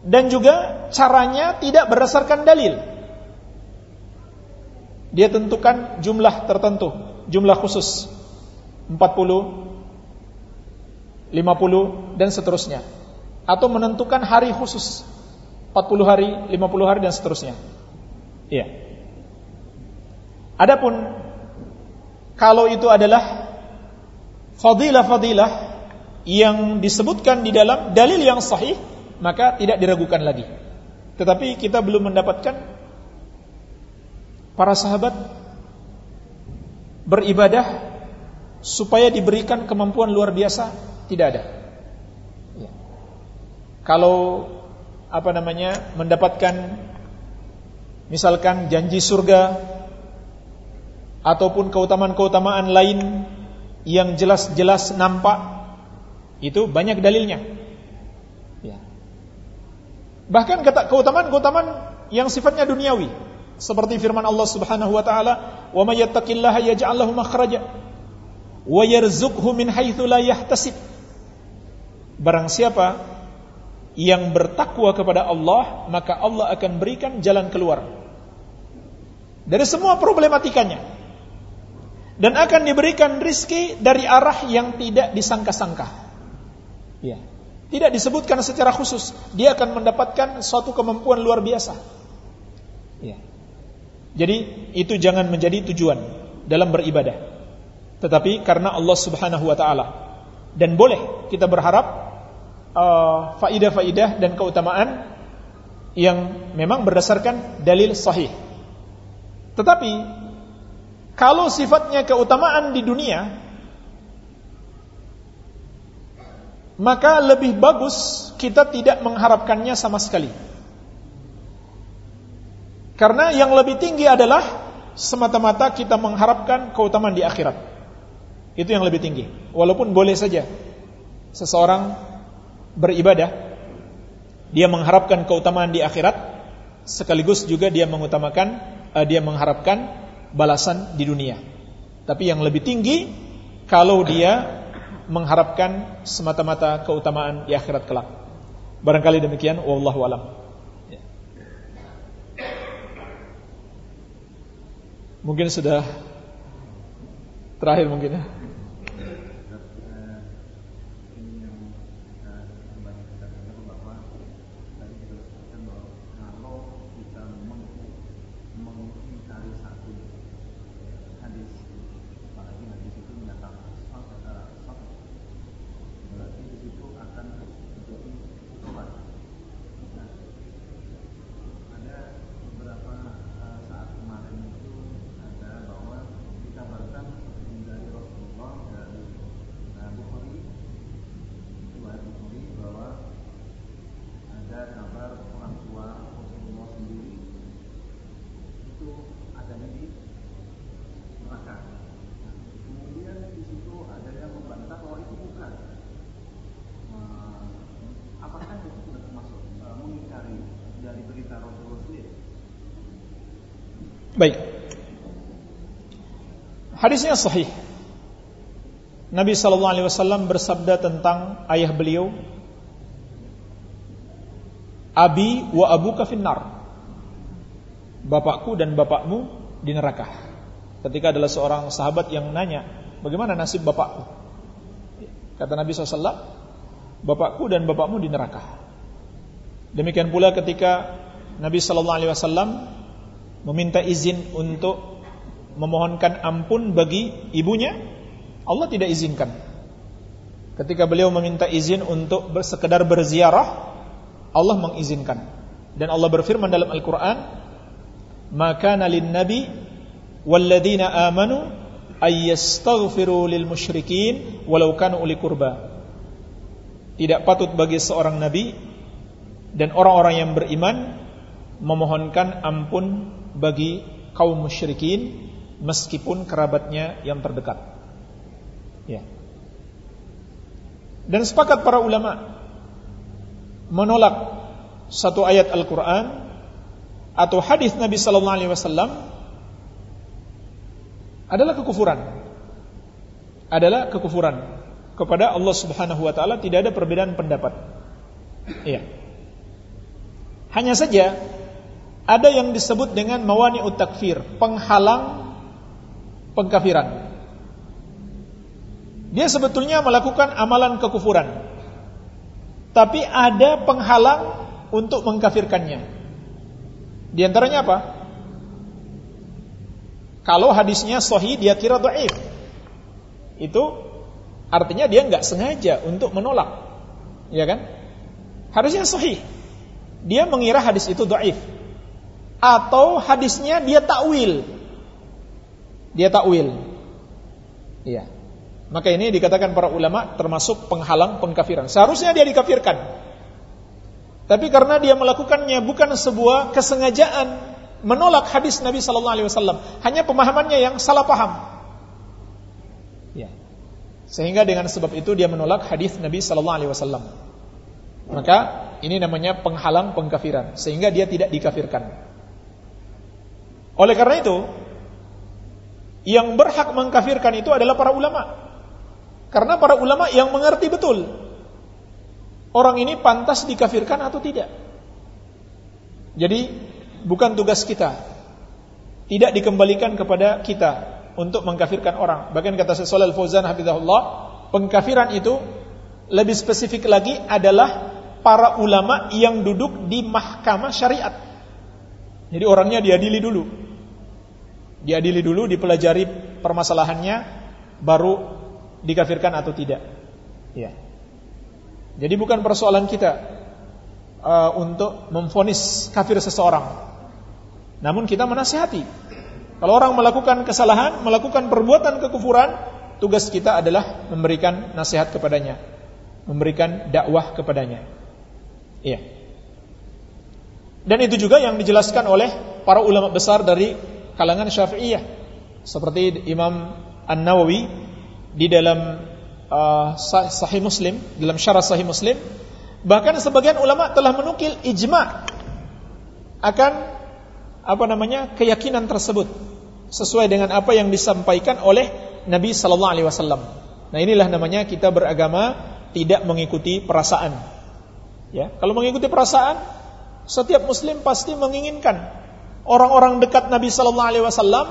Dan juga caranya tidak berdasarkan dalil. Dia tentukan jumlah tertentu, jumlah khusus 40, 50 dan seterusnya. Atau menentukan hari khusus 40 hari, 50 hari dan seterusnya. Iya. Adapun kalau itu adalah fadilah-fadilah yang disebutkan di dalam dalil yang sahih, maka tidak diragukan lagi. Tetapi kita belum mendapatkan para sahabat beribadah supaya diberikan kemampuan luar biasa, tidak ada. Ya. Kalau apa namanya mendapatkan misalkan janji surga ataupun keutamaan-keutamaan lain yang jelas-jelas nampak itu banyak dalilnya. Ya. Bahkan kata keutamaan-keutamaan yang sifatnya duniawi, seperti firman Allah Subhanahu wa taala, "Wa may yattaqillaha yaj'al lahu makhraja wa yarzuqhu min haitsu la yahtasib." Barang siapa yang bertakwa kepada Allah, maka Allah akan berikan jalan keluar dari semua problematikanya. Dan akan diberikan rizki dari arah yang tidak disangka-sangka. Ya. Tidak disebutkan secara khusus, dia akan mendapatkan suatu kemampuan luar biasa. Ya. Jadi itu jangan menjadi tujuan dalam beribadah. Tetapi karena Allah Subhanahu wa taala dan boleh kita berharap uh, faidah-faidah dan keutamaan yang memang berdasarkan dalil sahih. Tetapi kalau sifatnya keutamaan di dunia maka lebih bagus kita tidak mengharapkannya sama sekali. Karena yang lebih tinggi adalah semata-mata kita mengharapkan keutamaan di akhirat. Itu yang lebih tinggi. Walaupun boleh saja seseorang beribadah, dia mengharapkan keutamaan di akhirat, sekaligus juga dia mengutamakan, uh, dia mengharapkan balasan di dunia. Tapi yang lebih tinggi kalau dia mengharapkan semata-mata keutamaan di akhirat kelak. Barangkali demikian wallahu alam. Ya. Mungkin sudah terakhir mungkin ya. Hadisnya sahih. Nabi sallallahu alaihi wasallam bersabda tentang ayah beliau Abi wa abuka finnar. Bapakku dan bapakmu di neraka. Ketika adalah seorang sahabat yang nanya, bagaimana nasib bapakku? Kata Nabi SAW, bapakku dan bapakmu di neraka. Demikian pula ketika Nabi Sallallahu Alaihi Wasallam meminta izin untuk memohonkan ampun bagi ibunya, Allah tidak izinkan. Ketika beliau meminta izin untuk sekedar berziarah, Allah mengizinkan. Dan Allah berfirman dalam Al-Quran, Maka nalin nabi walladina amanu ayyastaghfiru lil musyrikin walau kanu uli kurba. Tidak patut bagi seorang nabi dan orang-orang yang beriman memohonkan ampun bagi kaum musyrikin meskipun kerabatnya yang terdekat. Ya. Dan sepakat para ulama menolak satu ayat Al-Qur'an atau hadis Nabi sallallahu alaihi wasallam adalah kekufuran. Adalah kekufuran kepada Allah Subhanahu wa taala tidak ada perbedaan pendapat. Iya. Hanya saja ada yang disebut dengan mawani takfir, penghalang pengkafiran. Dia sebetulnya melakukan amalan kekufuran. Tapi ada penghalang untuk mengkafirkannya. Di antaranya apa? Kalau hadisnya sahih dia kira dhaif. Itu Artinya dia nggak sengaja untuk menolak. Ya kan? Harusnya sahih. Dia mengira hadis itu dhaif. Atau hadisnya dia takwil. Dia takwil. Iya. Maka ini dikatakan para ulama termasuk penghalang pengkafiran. Seharusnya dia dikafirkan. Tapi karena dia melakukannya bukan sebuah kesengajaan menolak hadis Nabi sallallahu alaihi wasallam, hanya pemahamannya yang salah paham. Ya. Sehingga dengan sebab itu dia menolak hadis Nabi sallallahu alaihi wasallam. Maka ini namanya penghalang pengkafiran sehingga dia tidak dikafirkan. Oleh karena itu, yang berhak mengkafirkan itu adalah para ulama. Karena para ulama yang mengerti betul orang ini pantas dikafirkan atau tidak. Jadi bukan tugas kita. Tidak dikembalikan kepada kita untuk mengkafirkan orang. Bahkan kata Syaikhul Al-Fauzan hafizahullah, pengkafiran itu lebih spesifik lagi adalah para ulama yang duduk di mahkamah syariat. Jadi orangnya diadili dulu. Diadili dulu, dipelajari permasalahannya baru dikafirkan atau tidak. Ya. Jadi bukan persoalan kita uh, untuk memfonis kafir seseorang. Namun kita menasihati. Kalau orang melakukan kesalahan, melakukan perbuatan kekufuran, tugas kita adalah memberikan nasihat kepadanya, memberikan dakwah kepadanya. Iya. Dan itu juga yang dijelaskan oleh para ulama besar dari kalangan Syafi'iyah. Seperti Imam An-Nawawi di dalam uh, Sahih Muslim, dalam syarah Sahih Muslim, bahkan sebagian ulama telah menukil ijma' akan apa namanya keyakinan tersebut sesuai dengan apa yang disampaikan oleh Nabi sallallahu alaihi wasallam. Nah, inilah namanya kita beragama tidak mengikuti perasaan. Ya, kalau mengikuti perasaan, setiap muslim pasti menginginkan orang-orang dekat Nabi sallallahu alaihi wasallam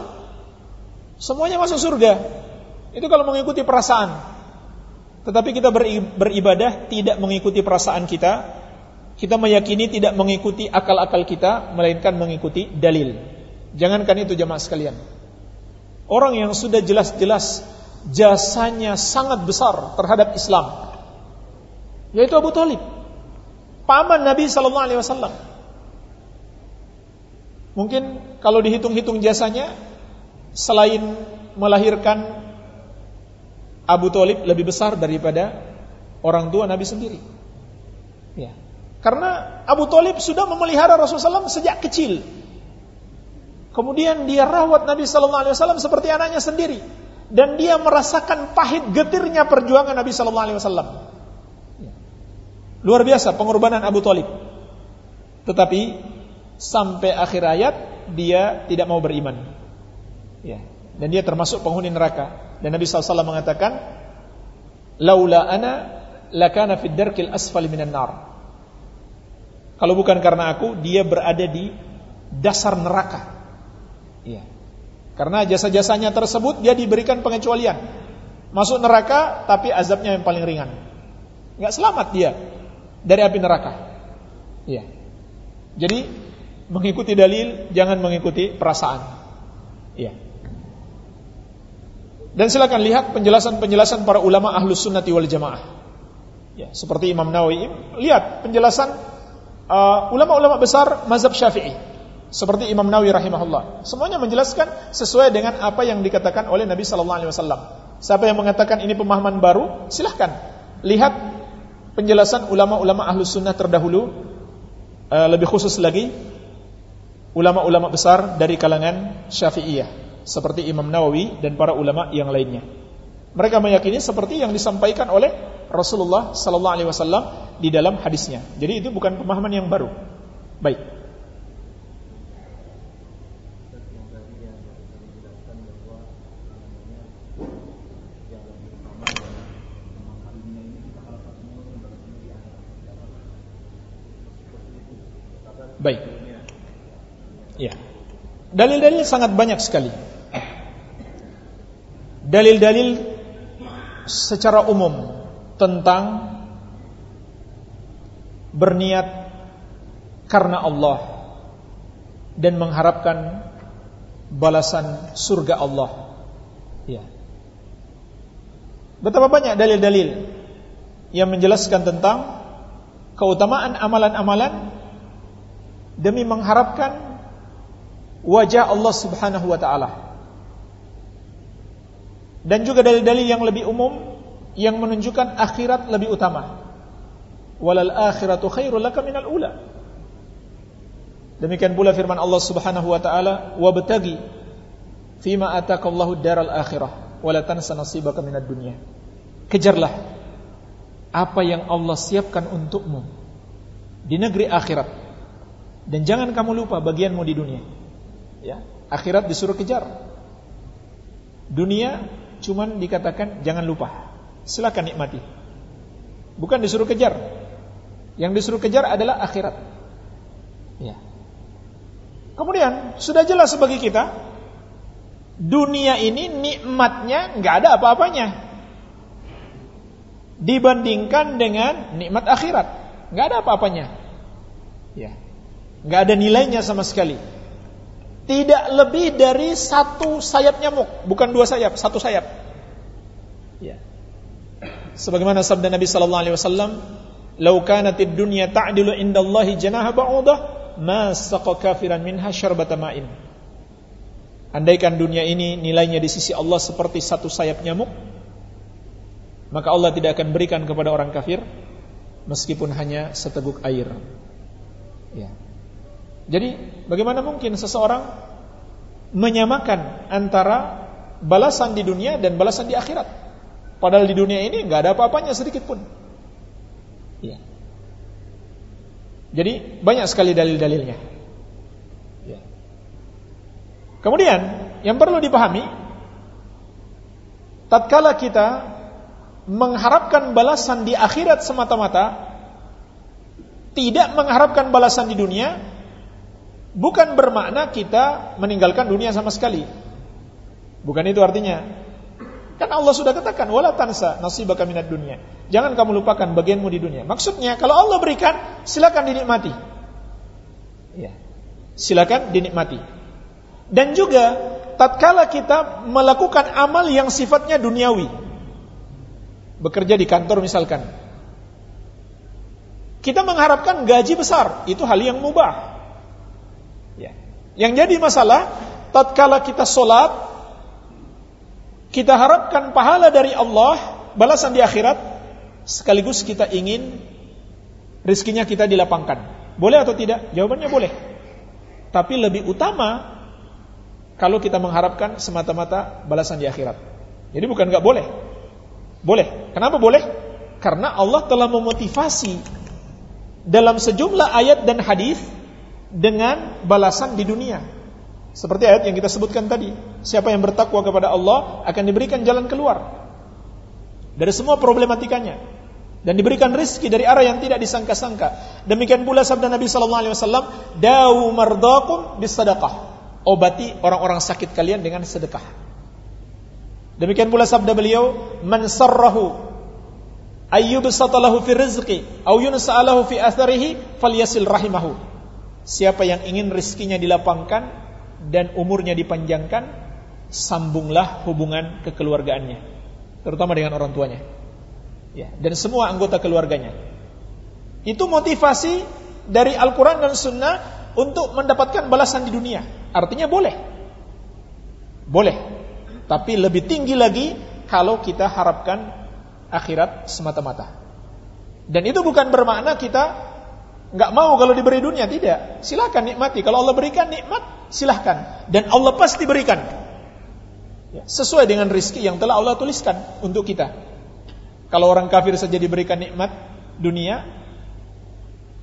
semuanya masuk surga. Itu kalau mengikuti perasaan. Tetapi kita beribadah tidak mengikuti perasaan kita, kita meyakini tidak mengikuti akal-akal kita, melainkan mengikuti dalil. Jangankan itu jamaah sekalian. Orang yang sudah jelas-jelas jasanya sangat besar terhadap Islam, yaitu Abu Talib, paman Nabi Sallallahu Alaihi Wasallam. Mungkin kalau dihitung-hitung jasanya, selain melahirkan Abu Talib lebih besar daripada orang tua Nabi sendiri. Ya. Karena Abu Talib sudah memelihara Rasulullah SAW sejak kecil. Kemudian dia rawat Nabi Sallallahu Alaihi seperti anaknya sendiri, dan dia merasakan pahit getirnya perjuangan Nabi Sallallahu Alaihi Wasallam. Luar biasa pengorbanan Abu Talib. Tetapi sampai akhir ayat dia tidak mau beriman. Ya. Dan dia termasuk penghuni neraka. Dan Nabi SAW mengatakan, Laula ana lakana fid darkil asfali minan nar. Kalau bukan karena aku, dia berada di dasar neraka. Iya. Karena jasa-jasanya tersebut dia diberikan pengecualian. Masuk neraka tapi azabnya yang paling ringan. Enggak selamat dia dari api neraka. Iya. Jadi mengikuti dalil jangan mengikuti perasaan. Iya. Dan silakan lihat penjelasan-penjelasan para ulama ahlus sunnati wal jamaah. Ya, seperti Imam Nawawi, lihat penjelasan Uh, ulama-ulama uh, besar mazhab Syafi'i seperti Imam Nawawi rahimahullah. Semuanya menjelaskan sesuai dengan apa yang dikatakan oleh Nabi sallallahu alaihi wasallam. Siapa yang mengatakan ini pemahaman baru, silahkan lihat penjelasan ulama-ulama ahlu sunnah terdahulu uh, lebih khusus lagi ulama-ulama besar dari kalangan Syafi'iyah seperti Imam Nawawi dan para ulama yang lainnya. Mereka meyakini seperti yang disampaikan oleh Rasulullah sallallahu alaihi wasallam di dalam hadisnya. Jadi itu bukan pemahaman yang baru. Baik. Baik. Ya. Dalil-dalil sangat banyak sekali. Dalil-dalil secara umum tentang berniat karena Allah dan mengharapkan balasan surga Allah. Ya. Betapa banyak dalil-dalil yang menjelaskan tentang keutamaan amalan-amalan demi mengharapkan wajah Allah Subhanahu wa taala. Dan juga dalil-dalil yang lebih umum yang menunjukkan akhirat lebih utama. Walal akhiratu khairul laka minal ula. Demikian pula firman Allah Subhanahu wa taala, "Wabtagi fima atakallahu daral akhirah wala tansa nasibaka minad dunya." Kejarlah apa yang Allah siapkan untukmu di negeri akhirat. Dan jangan kamu lupa bagianmu di dunia. Ya, akhirat disuruh kejar. Dunia cuman dikatakan jangan lupa. Silakan nikmati. Bukan disuruh kejar. Yang disuruh kejar adalah akhirat. Ya. Kemudian sudah jelas bagi kita dunia ini nikmatnya nggak ada apa-apanya dibandingkan dengan nikmat akhirat. Nggak ada apa-apanya. Ya. Nggak ada nilainya sama sekali. Tidak lebih dari satu sayap nyamuk, bukan dua sayap, satu sayap. Ya. Sebagaimana sabda Nabi sallallahu alaihi wasallam, "Lau kanatid dunya ta'dilu indallahi janaha ba'udah, ma saqa kafiran minha syarbata ma'in." Andaikan dunia ini nilainya di sisi Allah seperti satu sayap nyamuk, maka Allah tidak akan berikan kepada orang kafir meskipun hanya seteguk air. Ya. Jadi bagaimana mungkin seseorang menyamakan antara balasan di dunia dan balasan di akhirat? Padahal di dunia ini nggak ada apa-apanya sedikit pun. Ya. Jadi banyak sekali dalil-dalilnya. Ya. Kemudian yang perlu dipahami, tatkala kita mengharapkan balasan di akhirat semata-mata, tidak mengharapkan balasan di dunia, bukan bermakna kita meninggalkan dunia sama sekali. Bukan itu artinya. Kan Allah sudah katakan, wala tansa nasibaka minad dunia. Jangan kamu lupakan bagianmu di dunia. Maksudnya, kalau Allah berikan, silakan dinikmati. Ya. Silakan dinikmati. Dan juga tatkala kita melakukan amal yang sifatnya duniawi, bekerja di kantor misalkan. Kita mengharapkan gaji besar, itu hal yang mubah. Ya. Yang jadi masalah, tatkala kita sholat, kita harapkan pahala dari Allah, balasan di akhirat, sekaligus kita ingin rizkinya kita dilapangkan. Boleh atau tidak? Jawabannya boleh. Tapi lebih utama kalau kita mengharapkan semata-mata balasan di akhirat. Jadi bukan nggak boleh, boleh. Kenapa boleh? Karena Allah telah memotivasi dalam sejumlah ayat dan hadis dengan balasan di dunia. Seperti ayat yang kita sebutkan tadi, siapa yang bertakwa kepada Allah akan diberikan jalan keluar dari semua problematikanya dan diberikan rezeki dari arah yang tidak disangka-sangka. Demikian pula sabda Nabi sallallahu alaihi wasallam, "Dawu mardakum bisadaqah." Obati orang-orang sakit kalian dengan sedekah. Demikian pula sabda beliau, "Man sarrahu ayyubsatalahu fi rizqi aw yunsa'alahu fi atharihi falyasil rahimahu." Siapa yang ingin rizkinya dilapangkan dan umurnya dipanjangkan, sambunglah hubungan kekeluargaannya, terutama dengan orang tuanya. Ya, dan semua anggota keluarganya. Itu motivasi dari Al-Quran dan Sunnah untuk mendapatkan balasan di dunia. Artinya boleh. Boleh. Tapi lebih tinggi lagi kalau kita harapkan akhirat semata-mata. Dan itu bukan bermakna kita nggak mau kalau diberi dunia, tidak. Silakan nikmati. Kalau Allah berikan nikmat, silahkan. Dan Allah pasti berikan. Ya, sesuai dengan rizki yang telah Allah tuliskan untuk kita. Kalau orang kafir saja diberikan nikmat dunia,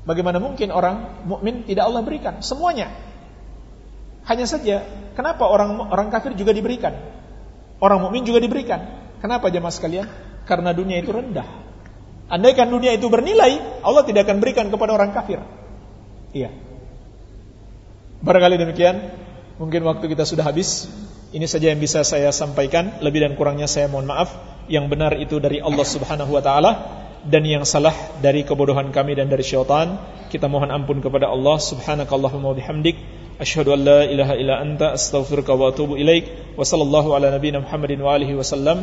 bagaimana mungkin orang mukmin tidak Allah berikan semuanya? Hanya saja, kenapa orang orang kafir juga diberikan? Orang mukmin juga diberikan. Kenapa jemaah sekalian? Karena dunia itu rendah. Andaikan dunia itu bernilai, Allah tidak akan berikan kepada orang kafir. Iya. Barangkali demikian, mungkin waktu kita sudah habis. Ini saja yang bisa saya sampaikan, lebih dan kurangnya saya mohon maaf. Yang benar itu dari Allah Subhanahu wa taala dan yang salah dari kebodohan kami dan dari syaitan. Kita mohon ampun kepada Allah Subhanakallahumma wa bihamdik an la ilaha illa anta astaghfiruka wa atubu ilaik. Wassallallahu ala nabiyina Muhammadin wa alihi wasallam.